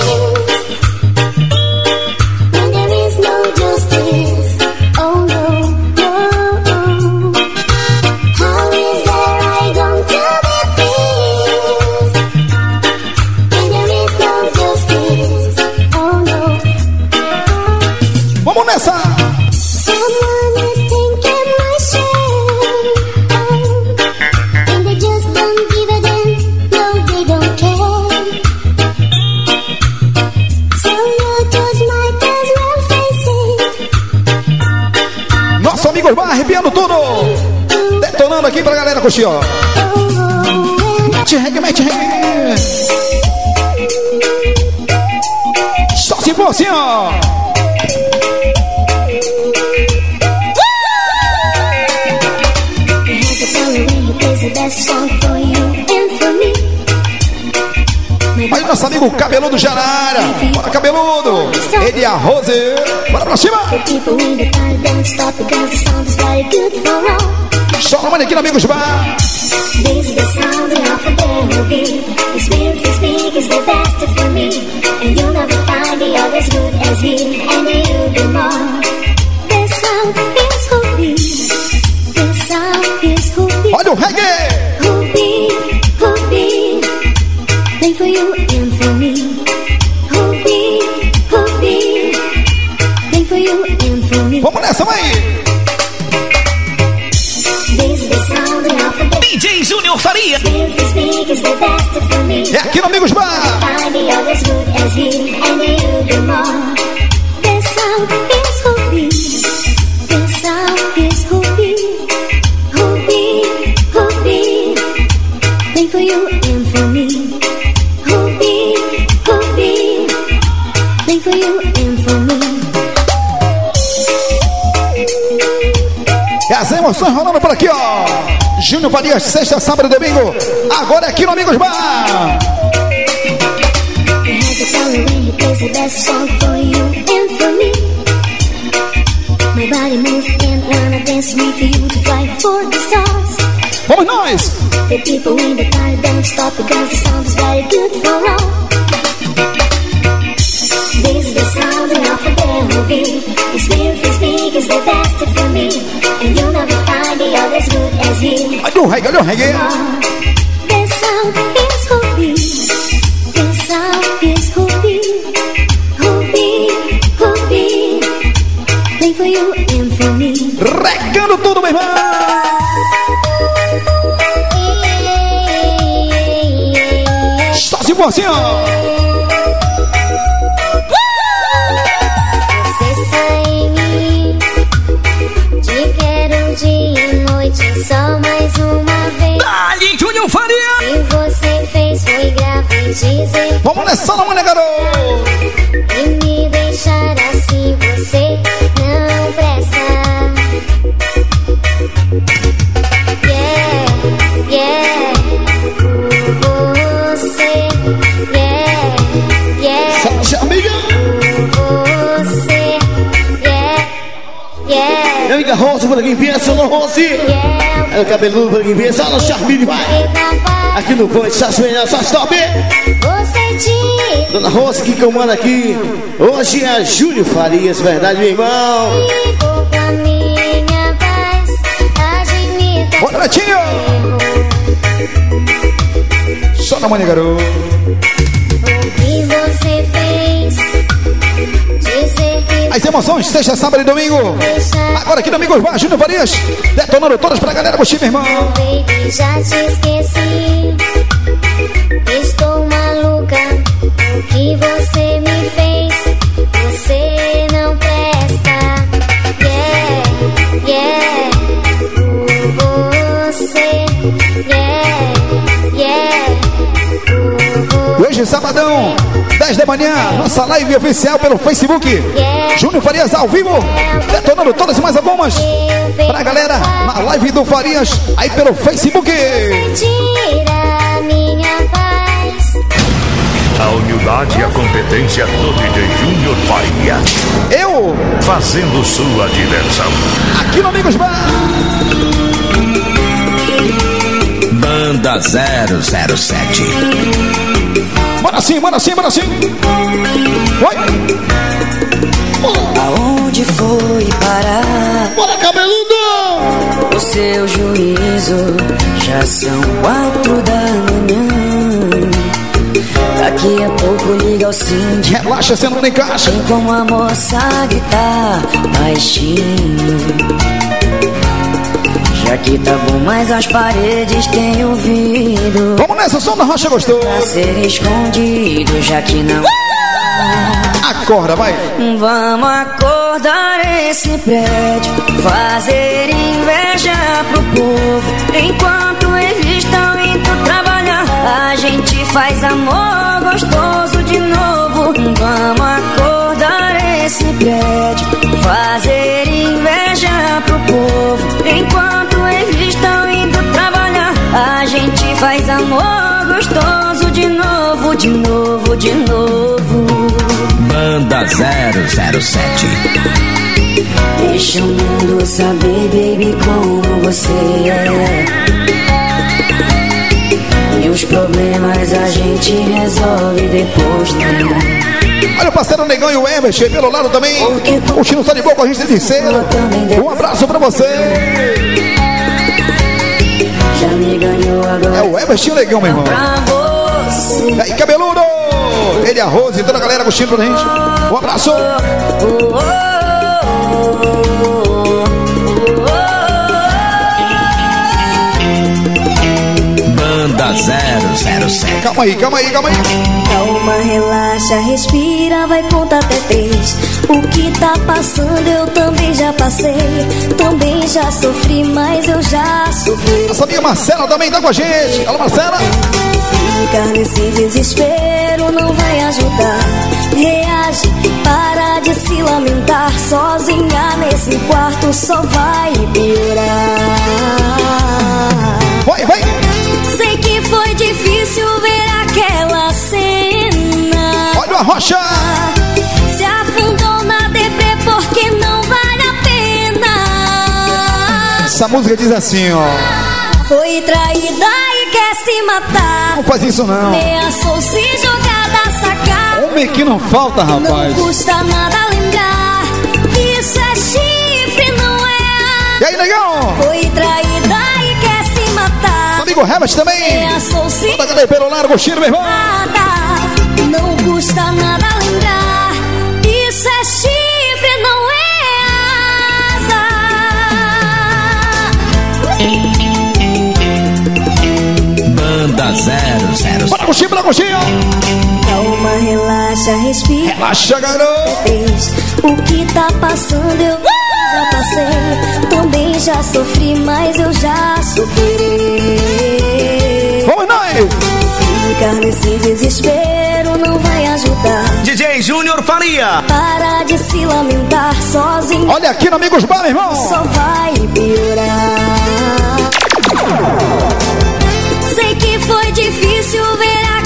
Curtir, ó. Mete reggae, mete reggae! Só se for assim, ó! Aí nosso amigo cabeludo já na área. Bora cabeludo! Ele e a Rose. Bora pra cima! Só com a manequim, amigos, bar. Olha o reggae! Vamos nessa, mãe! Ruby. Ruby, Ruby, think for you and for me. Ruby, Ruby, think for you and for me. E as emoções rolando por aqui, ó! Júnior Farias, sexta, sábado e domingo. Agora é aqui no Amigos Bar! Best song for you and for me. My body moves and wanna dance with you to fly for the stars. Vamos nós! The people in the car don't stop because the sound is very good for all. This is the sound of a melody. Spirit you speak is the best for me, and you'll never find the others good as he. Olha o reggae, olha o for you and for me. Regando tudo, meu irmão! Assim, ó! Você está em mim. Te quero dia e noite só mais uma vez. Dali, Júnior Faria. O que você fez foi grave dizer. Vamos nessa, não, né, garoto? Amiga Rose, para quem pensa, alô Rose. yeah. É o cabeludo para quem pensa, alô Charmini, vai. Aqui no Ponte, só melhor, só stop. Dona Rose que comanda aqui. Hoje é a Júlio Farias, verdade, meu irmão. Bora, Netinho! Só na manhã, garoto! As emoções, sexta, sábado e domingo. Agora aqui Bar, Júnior Farias, detonando todas pra galera curtir, meu irmão. Já te esqueci. Estou maluca. O que você me hoje, sabadão, 10 da manhã, nossa live oficial pelo Facebook. Júnior Farias ao vivo, detonando todas e mais algumas pra galera na live do Farias aí pelo Facebook. Tira minha paz. A humildade e a competência do DJ Júnior Faria. Eu, Fazendo sua diversão. aqui no Amigos Bar. Banda 007. Bora sim, bora sim, bora sim. Oi. Aonde foi parar? Bora, cabeludo! O seu juízo já são quatro da manhã. Daqui a pouco liga ao síndico. Relaxa, você não encaixa. Tem como a moça gritar baixinho. Já que tá bom, mas as paredes têm ouvido. Vamos nessa, som da rocha gostou. Pra ser escondido, já que não. Acorda, vai. Vamos acordar esse prédio, fazer inveja pro povo. Enquanto eles estão indo trabalhar, a gente faz amor gostoso de novo. Vamos acordar esse prédio, fazer inveja pro povo. Enquanto faz amor gostoso de novo, de novo, de novo. Banda 007. Deixa o mundo saber, baby, como você é. E os problemas a gente resolve depois, né? Olha o parceiro Negão e o Emerson pelo lado também. O Chino tá de boa com a gente de cedo. Um abraço pra você. O Evertinho Legal, meu irmão. E aí, cabeludo! Ele, a Rose e toda a galera curtindo pra gente. Um abraço! Banda 007. Calma aí, calma aí, calma aí. Calma, relaxa, respira, vai contar até três. O que tá passando eu também já passei. Também já sofri, mas eu já sofri. Nossa amiga Marcela também tá com a gente. Alô, Marcela. Ficar nesse desespero não vai ajudar. Reage, para de se lamentar. Sozinha nesse quarto só vai piorar. Vai, vai. Sei que foi difícil ver aquela cena. Olha a rocha. Porque não vale a pena. Essa música diz assim, ó. Foi traída e quer se matar. Não faz isso não. Ameaçou se jogar da sacada. Homem que não falta, Não rapaz. custa nada lembrar. Isso é chifre, não é E aí, negão? Foi traída e quer se matar. Amigo Herbert também. Ameaçou se Toda a pelo largo, Chiro, meu irmão. Não custa nada lembrar. 007. Bora, coxinha, bora, coxinha. Calma, relaxa, respira. Relaxa, garoto. O que tá passando eu já passei. Também já sofri, mas eu já superei. Vamos nós! Ficar nesse desespero não vai ajudar. DJ Júnior Faria. Para de se lamentar sozinho. Olha aqui no Amigos Bar, irmão. Só vai piorar. Difícil ver aquela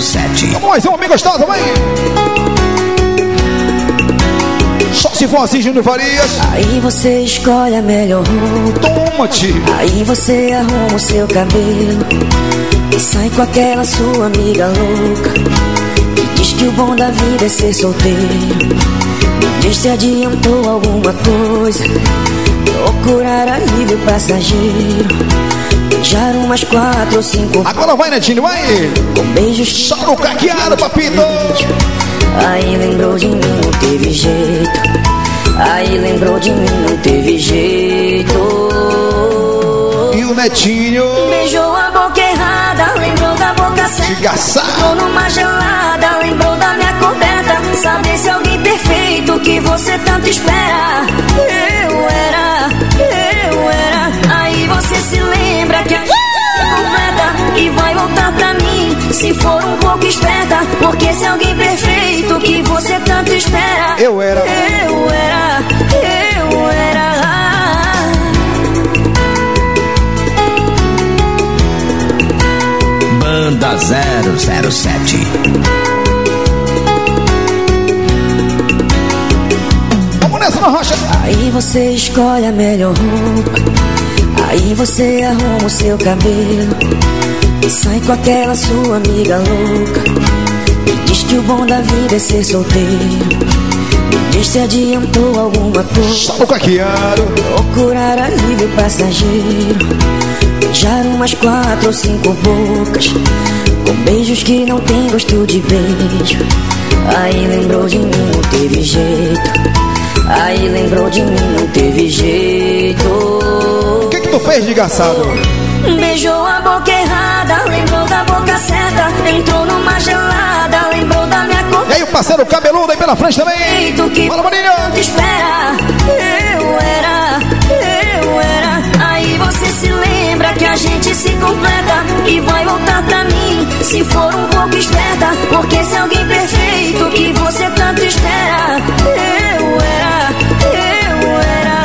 007. Vamos mais um, amigo gostoso, vem. Só se for assim, Júnior Farias. Aí você escolhe a melhor roupa. Toma-te. Aí você arruma o seu cabelo. E sai com aquela sua amiga louca. Que diz que o bom da vida é ser solteiro. Me diz se adiantou alguma coisa. Procurar alívio passageiro. Beijar umas quatro ou cinco. Agora vai, Netinho, vai. Com beijos. Só no caqueado, papito. Aí lembrou de mim, não teve jeito. Aí lembrou de mim, não teve jeito. E o Netinho. Beijou a boca errada, lembrou da boca certa. Ficou numa gelada, lembrou da minha coberta. Saber se alguém perfeito que você tanto espera. Porque se alguém perfeito que você tanto espera. Eu era. Eu era, eu era. Banda 007. Vamos nessa, na rocha. Aí você escolhe a melhor roupa. Aí você arruma o seu cabelo. E sai com aquela sua amiga louca. Que diz que o bom da vida é ser solteiro. Me diz se adiantou alguma coisa. Procurar alívio passageiro. Beijar umas quatro ou cinco bocas. Com beijos que não tem gosto de beijo. Aí lembrou de mim, não teve jeito. Aí lembrou de mim, não teve jeito. O que, que tu fez, desgraçado? Beijou a boca errada, lembrou da boca certa. Entrou numa gelada, parceiro cabeludo aí pela frente também. Fala, Maninho. tanto espera. Eu era, eu era. Aí você se lembra que a gente se completa e vai voltar pra mim. Se for um pouco esperta, porque se alguém perfeito que você tanto espera. Eu era, eu era.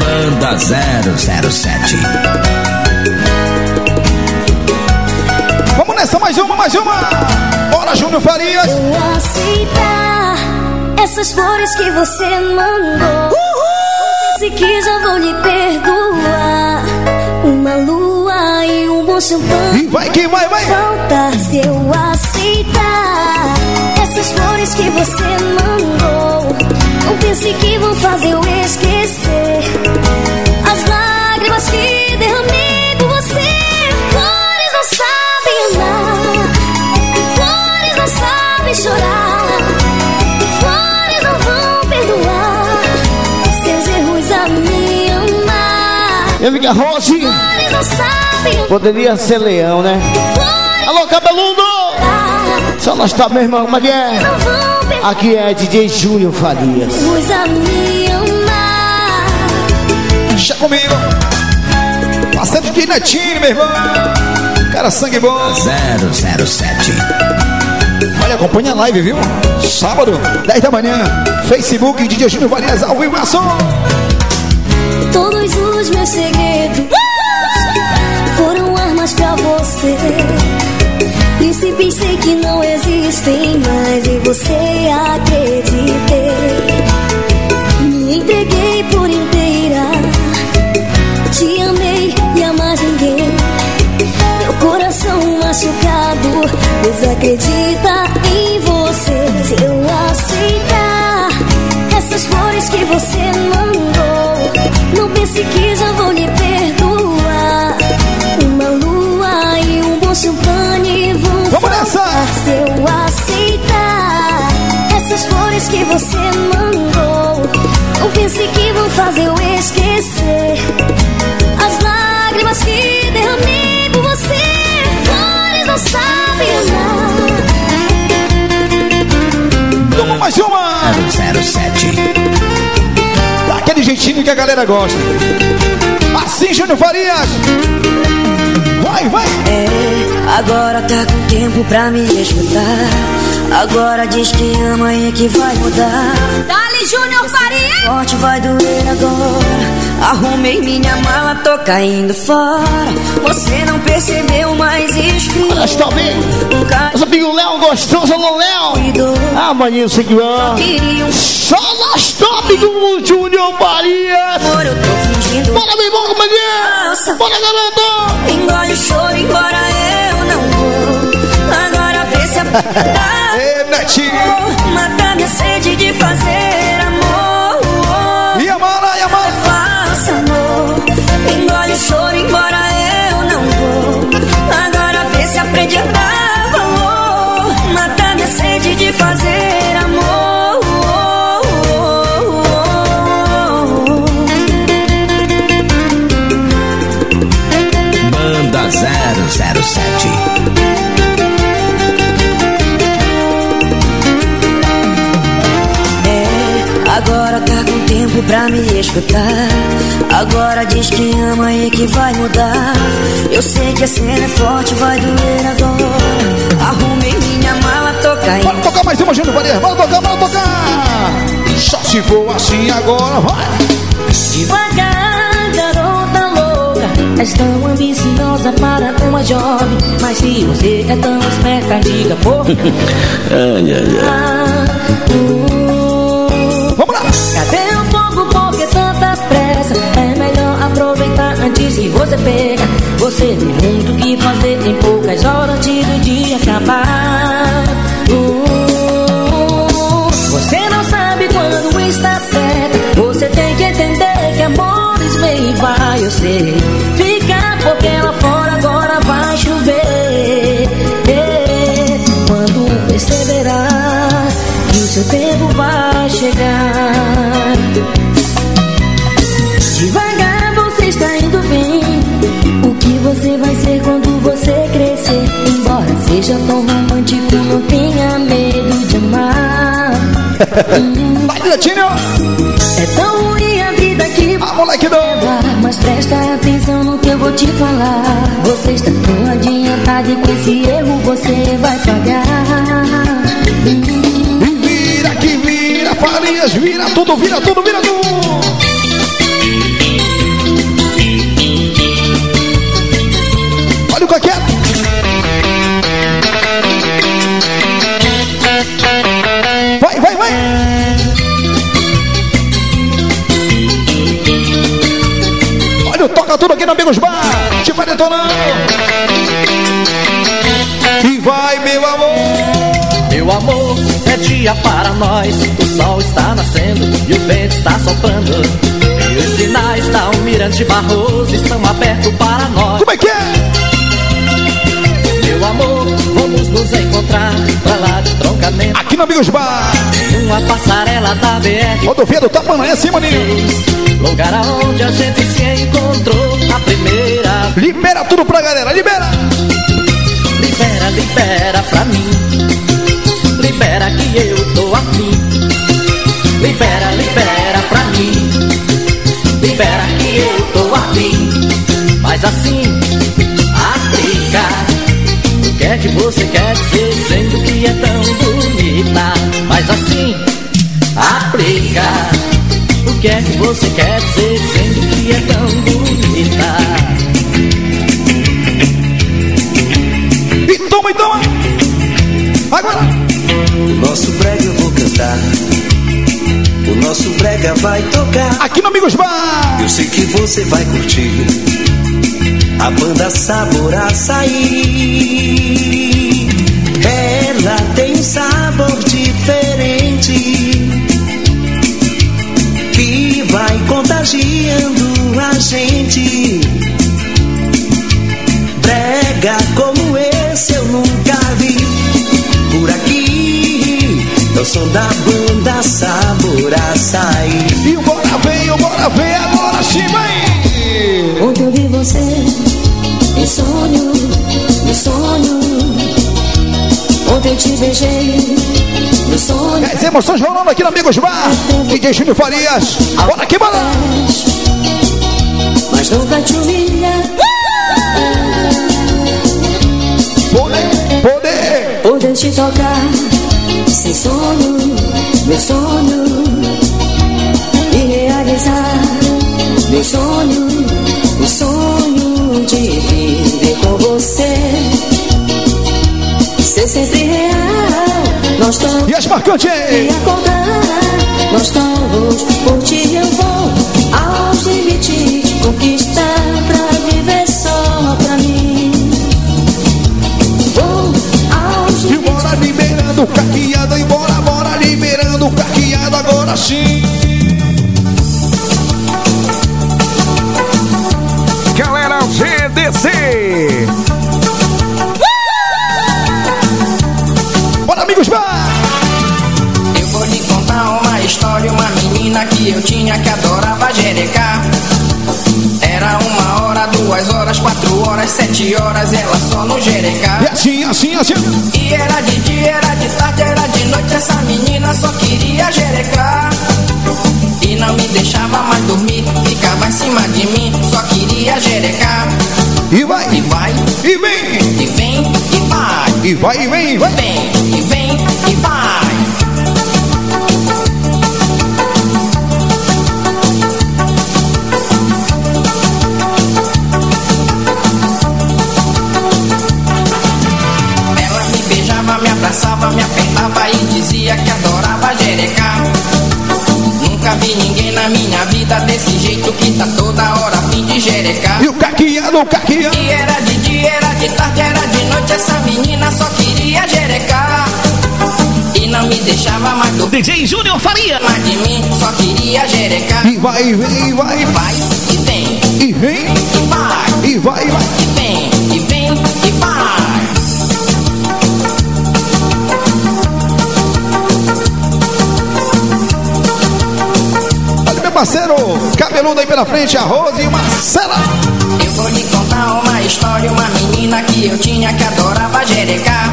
Banda 007. Mais uma, mais uma. Bora, Júnior Farias. Eu aceitar essas flores que você mandou. Se que já vou lhe perdoar. Uma lua e um bom champanhe. E vai que vai, vai. Falta se eu aceitar essas flores que você mandou. Não pense que vão fazer eu esquecer amiga Rose poderia ser leão, né? Alô, cabeludo! Só nós tá, meu irmão, como é que é? Aqui é DJ Júnior Farias. Deixa comigo. Passando de netinho, meu irmão. Cara, sangue bom. 007. Olha, acompanha a live, viu? Sábado, 10 da manhã. Facebook, DJ Júnior Farias ao vivo. Ação. Os meus segredos foram armas pra você. Príncipes sei que não existem, mas em você acreditei. Me entreguei por inteira, te amei e a mais ninguém. Meu coração machucado desacredita em você. Se eu aceitar essas flores que você mandou, que você mandou, não pense que vão fazer eu esquecer as lágrimas que derramei por você. Flores não sabem amar. Toma mais uma. 007. Daquele jeitinho que a galera gosta. Assim, Júnior Farias. Vai, vai. É, agora tá com tempo pra me escutar. Agora diz que ama e que vai mudar. Dali, Júnior Faria! Forte vai doer agora. Arrumei minha mala, tô caindo fora. Você não percebeu, mas esfriou. Olha, está bem. Um cara Nosso amigo Léo gostoso, alô Léo. cuidou. Ah, maninho, sei que um Só nós top do Júnior Farias. amor, eu tô fingindo. Bora, meu irmão, como é é? Nossa. Bora, garoto. Engole o choro, embora eu não vou. Agora vê se a Ê, Netinho. Escutar. Agora diz que ama e que vai mudar. Eu sei que a cena é forte, vai doer agora. Arrumei minha mala, tô Bora caindo. tocar mais uma, Júnior Farias. Bora tocar, bora tocar. Só se for assim agora, vai. Devagar, garota louca És tão ambiciosa para uma jovem Mas se você é tão esperta, diga por Vamos lá! Você pega Você tem muito o que fazer em poucas horas antes do dia acabar. Uh, Você não sabe quando está certo Você tem que entender que amores vem e vai Eu sei, fica porque lá fora agora vai chover. Eh, Quando perceberá que o seu tempo vai chegar seja tão romântico Não tenha medo de amar Vai, Netinho. É tão ruim a vida que Ah, moleque do... Mas presta atenção no que eu vou te falar Você está tão adiantado e com esse erro você vai pagar E vira que vira, Farias. Vira tudo, vira tudo, vira tudo. Toca tudo aqui no Amigos Bar. Te vai detonando. E vai, meu amor. Meu amor, é dia para nós. O sol está nascendo e o vento está soprando. E os sinais da Almirante Barroso estão abertos para nós. Como é que é? Meu amor, vamos nos encontrar pra lá de troncamento. Aqui no Amigos Bar. Uma passarela da BR. Rodovia do Tapanã, sim, maninho. Lugar aonde a gente se encontrou a primeira. Libera tudo pra galera, libera. Libera, libera pra mim. Libera que eu tô afim. Libera, libera pra mim. Libera que eu tô afim. Mas assim, é que você quer dizer dizendo que é tão bonita? Mas assim, aplica. O que é que você quer dizer dizendo que é tão bonita? E toma, e toma. Agora. O nosso brega eu vou cantar. O nosso brega vai tocar. Aqui no Amigos Bar. Eu sei que você vai curtir. A banda Sabor Açaí. Ela tem um sabor diferente. Que vai contagiando a gente. Brega como esse eu nunca vi. Por aqui, é o som da banda Sabor Açaí. E o bora vem, o bora vem, agora vem. Ontem eu vi você em sonho, no sonho. Ontem eu te beijei no sonho. As emoções rolando aqui no Amigos Bar. DJ Júnior Farias. Bora aqui, bora. Mas nunca te humilha. Poder, poder. Poder te tocar sem sonho, meu sonho. E as marcantes? E acordar. Nós estamos. Por ti eu vou aos limites. Conquistar pra viver só pra mim. Vou aos E bora liberando carqueada. E bora, bora liberando carqueada. Agora sim. Que eu tinha que adorava jerecar. Era uma hora, duas horas, quatro horas, sete horas, ela só no jerecar. E assim, assim, assim. E era de dia, era de tarde, era de noite, essa menina só queria jerecar. E não me deixava mais dormir, ficava em cima de mim, só queria jerecar. E vai, e vai, e vem, e vem, e vai. E vai, e vem, e vai. Vem, e vem, e dizia que adorava jerecar. Nunca vi ninguém na minha vida desse jeito que tá toda hora a fim de jerecar. E o caqueado, o caqueado. E era de dia, era de tarde, era de noite, essa menina só queria jerecar. E não me deixava mais dormir. DJ Júnior Faria. Mais de mim, só queria jerecar. E vai, e vem, vai. E vai, e vem, E vem, e vai, e vai, e vai. Parceiro, cabeludo aí pela frente, a Rose e Marcela. Eu vou lhe contar uma história, uma menina que eu tinha que adorava jerecar.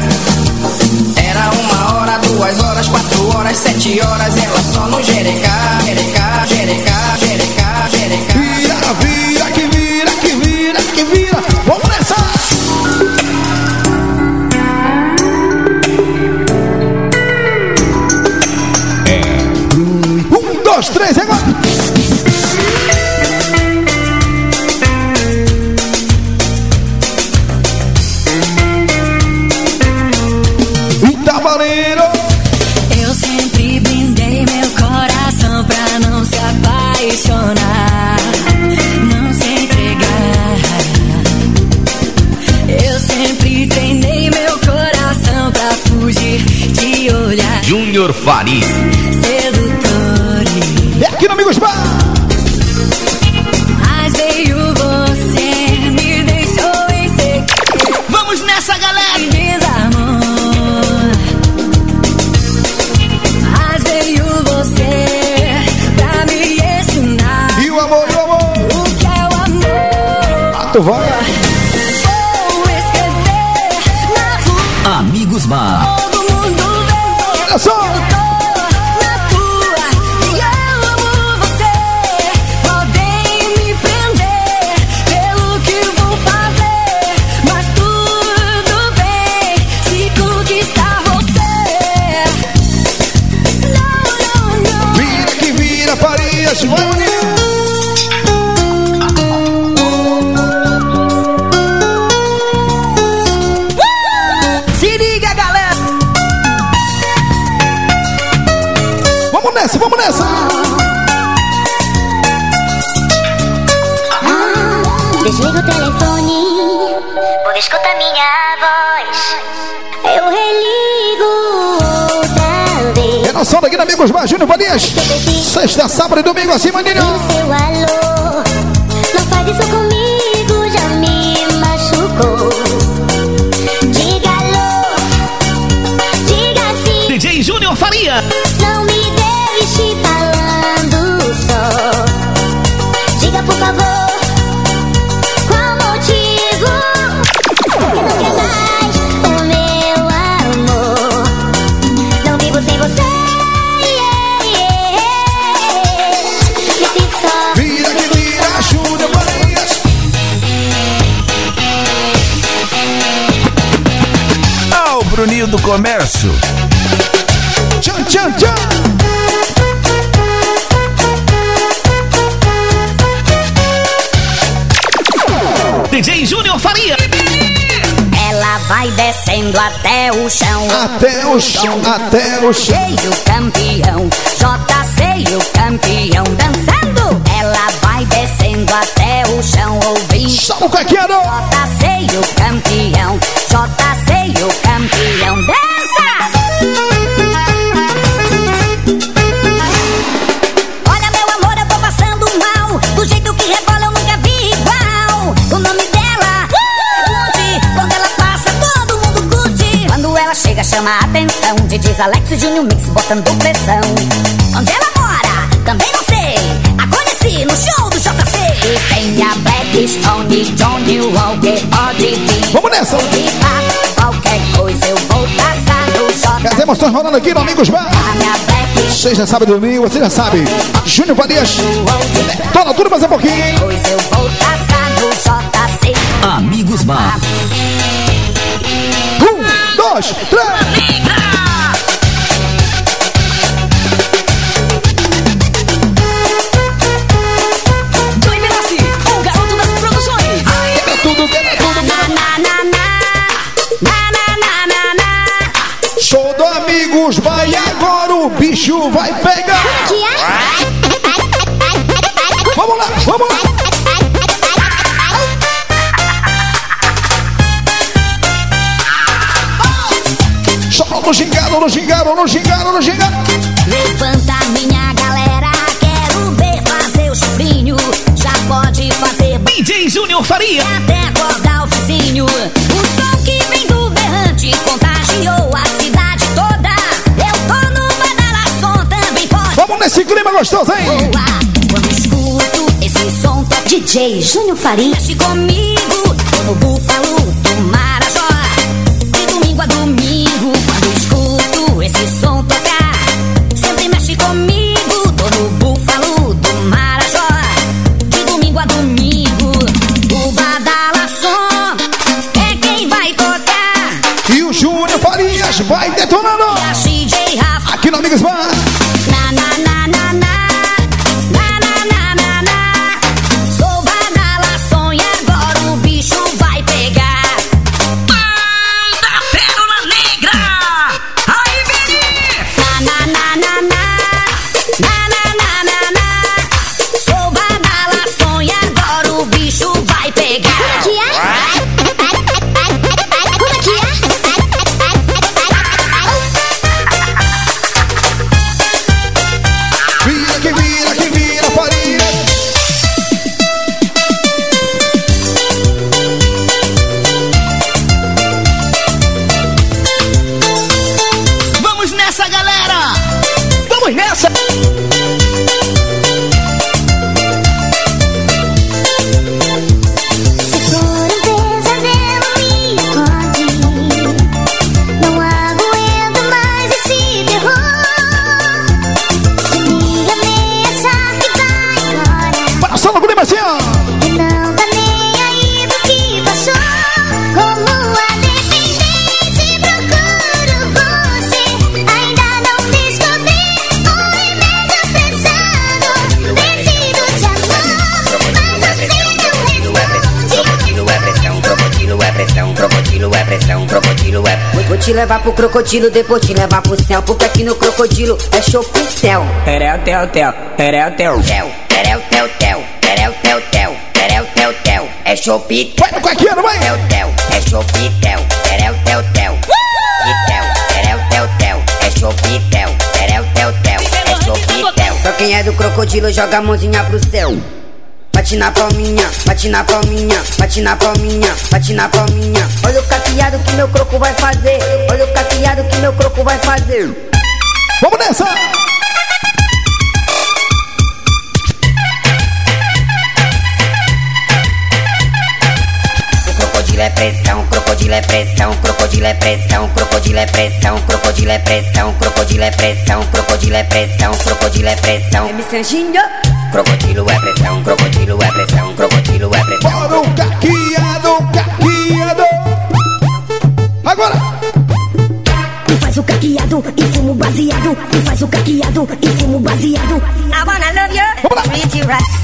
Era uma hora, duas horas, quatro horas, sete horas, ela só no jerecar, jerecar, jerecar, jerecar. Júnior na sala aqui no Amigos Bar, Júnior Farias. Sexta, sábado e domingo, assim, maninho. Seu alô, não faz isso comigo, já me machucou. Diga alô, diga sim, DJ Júnior Faria! Comércio. Tchan, tchan, tchan. DJ Júnior Faria! Ela vai descendo até o chão. Até o chão, até o chão. Cheio campeão, JC o campeão dançando. Ela vai descendo até o chão ouvindo. Chama o caqueiro. JC o campeão, JC Alex e Júnior Mix botando pressão. Onde ela mora? Também não sei. A conheci no show do JC. E tem a Blackstone, Johnny Walker, pode vir. Vamos nessa. Qualquer coisa eu vou passar no JC. As emoções rolando aqui no Amigos Bar. A minha Black Sexta, sábado e domingo, você já sabe. Júnior Farias. Toda tudo mais um pouquinho. Pois eu vou passar no JC. Amigos Bar. Um, dois, três. Bicho vai pegar. Vamos lá, vamos lá. Chama no gingado, no gingado, no gingado, no gingado. Levanta minha galera, quero ver fazer o sobrinho. Já pode fazer DJ Júnior Faria! até acordar o vizinho. Clima gostoso, hein? voar. Quando escuto esse som, tô DJ Júnior Faria. Mexe comigo, no búfalo do Marajó. De domingo a domingo, quando escuto esse som tocar. Sempre mexe comigo, tô no búfalo do Marajó. De domingo a domingo, o badalação é quem vai tocar. E o Júnior Farias vai detonando. Pegar. Te levar pro crocodilo, depois te levar pro céu. Porque aqui no crocodilo é chopitel. Terel, tel, tel, terel, tel. Tel, terel, tel, tel, terel, tel, tel, terel, tel, tel. É chopitel. Vai no quaqueiro, vai! Tel, tel, é chopitel, terel, tel, tel. E tel, terel, tel, tel. É chopitel, terel, tel, tel. É chopitel. Pra quem é do crocodilo, joga a mãozinha pro céu. Bate na palminha, bate na palminha, bate na palminha, bate na palminha. Olha o caqueado que meu croco vai fazer. Olha o caqueado que meu croco vai fazer. Vamos nessa! O crocodilo é pressão, crocodilo é pressão, crocodilo é pressão, crocodilo é pressão, crocodilo é pressão, crocodilo é pressão, crocodilo é pressão, crocodilo é pressão. É Sanjinho. Crocodilo é pressão, crocodilo é pressão, crocodilo é pressão. Bora o caqueado, caqueado! Agora! E faz o caqueado e fumo baseado. E faz o caqueado e fumo baseado. I wanna love you, treat you right.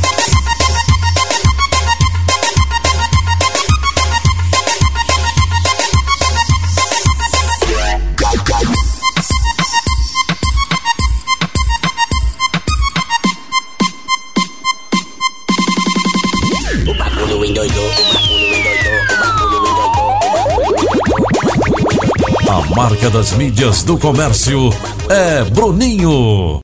Marca das mídias do comércio é Bruninho.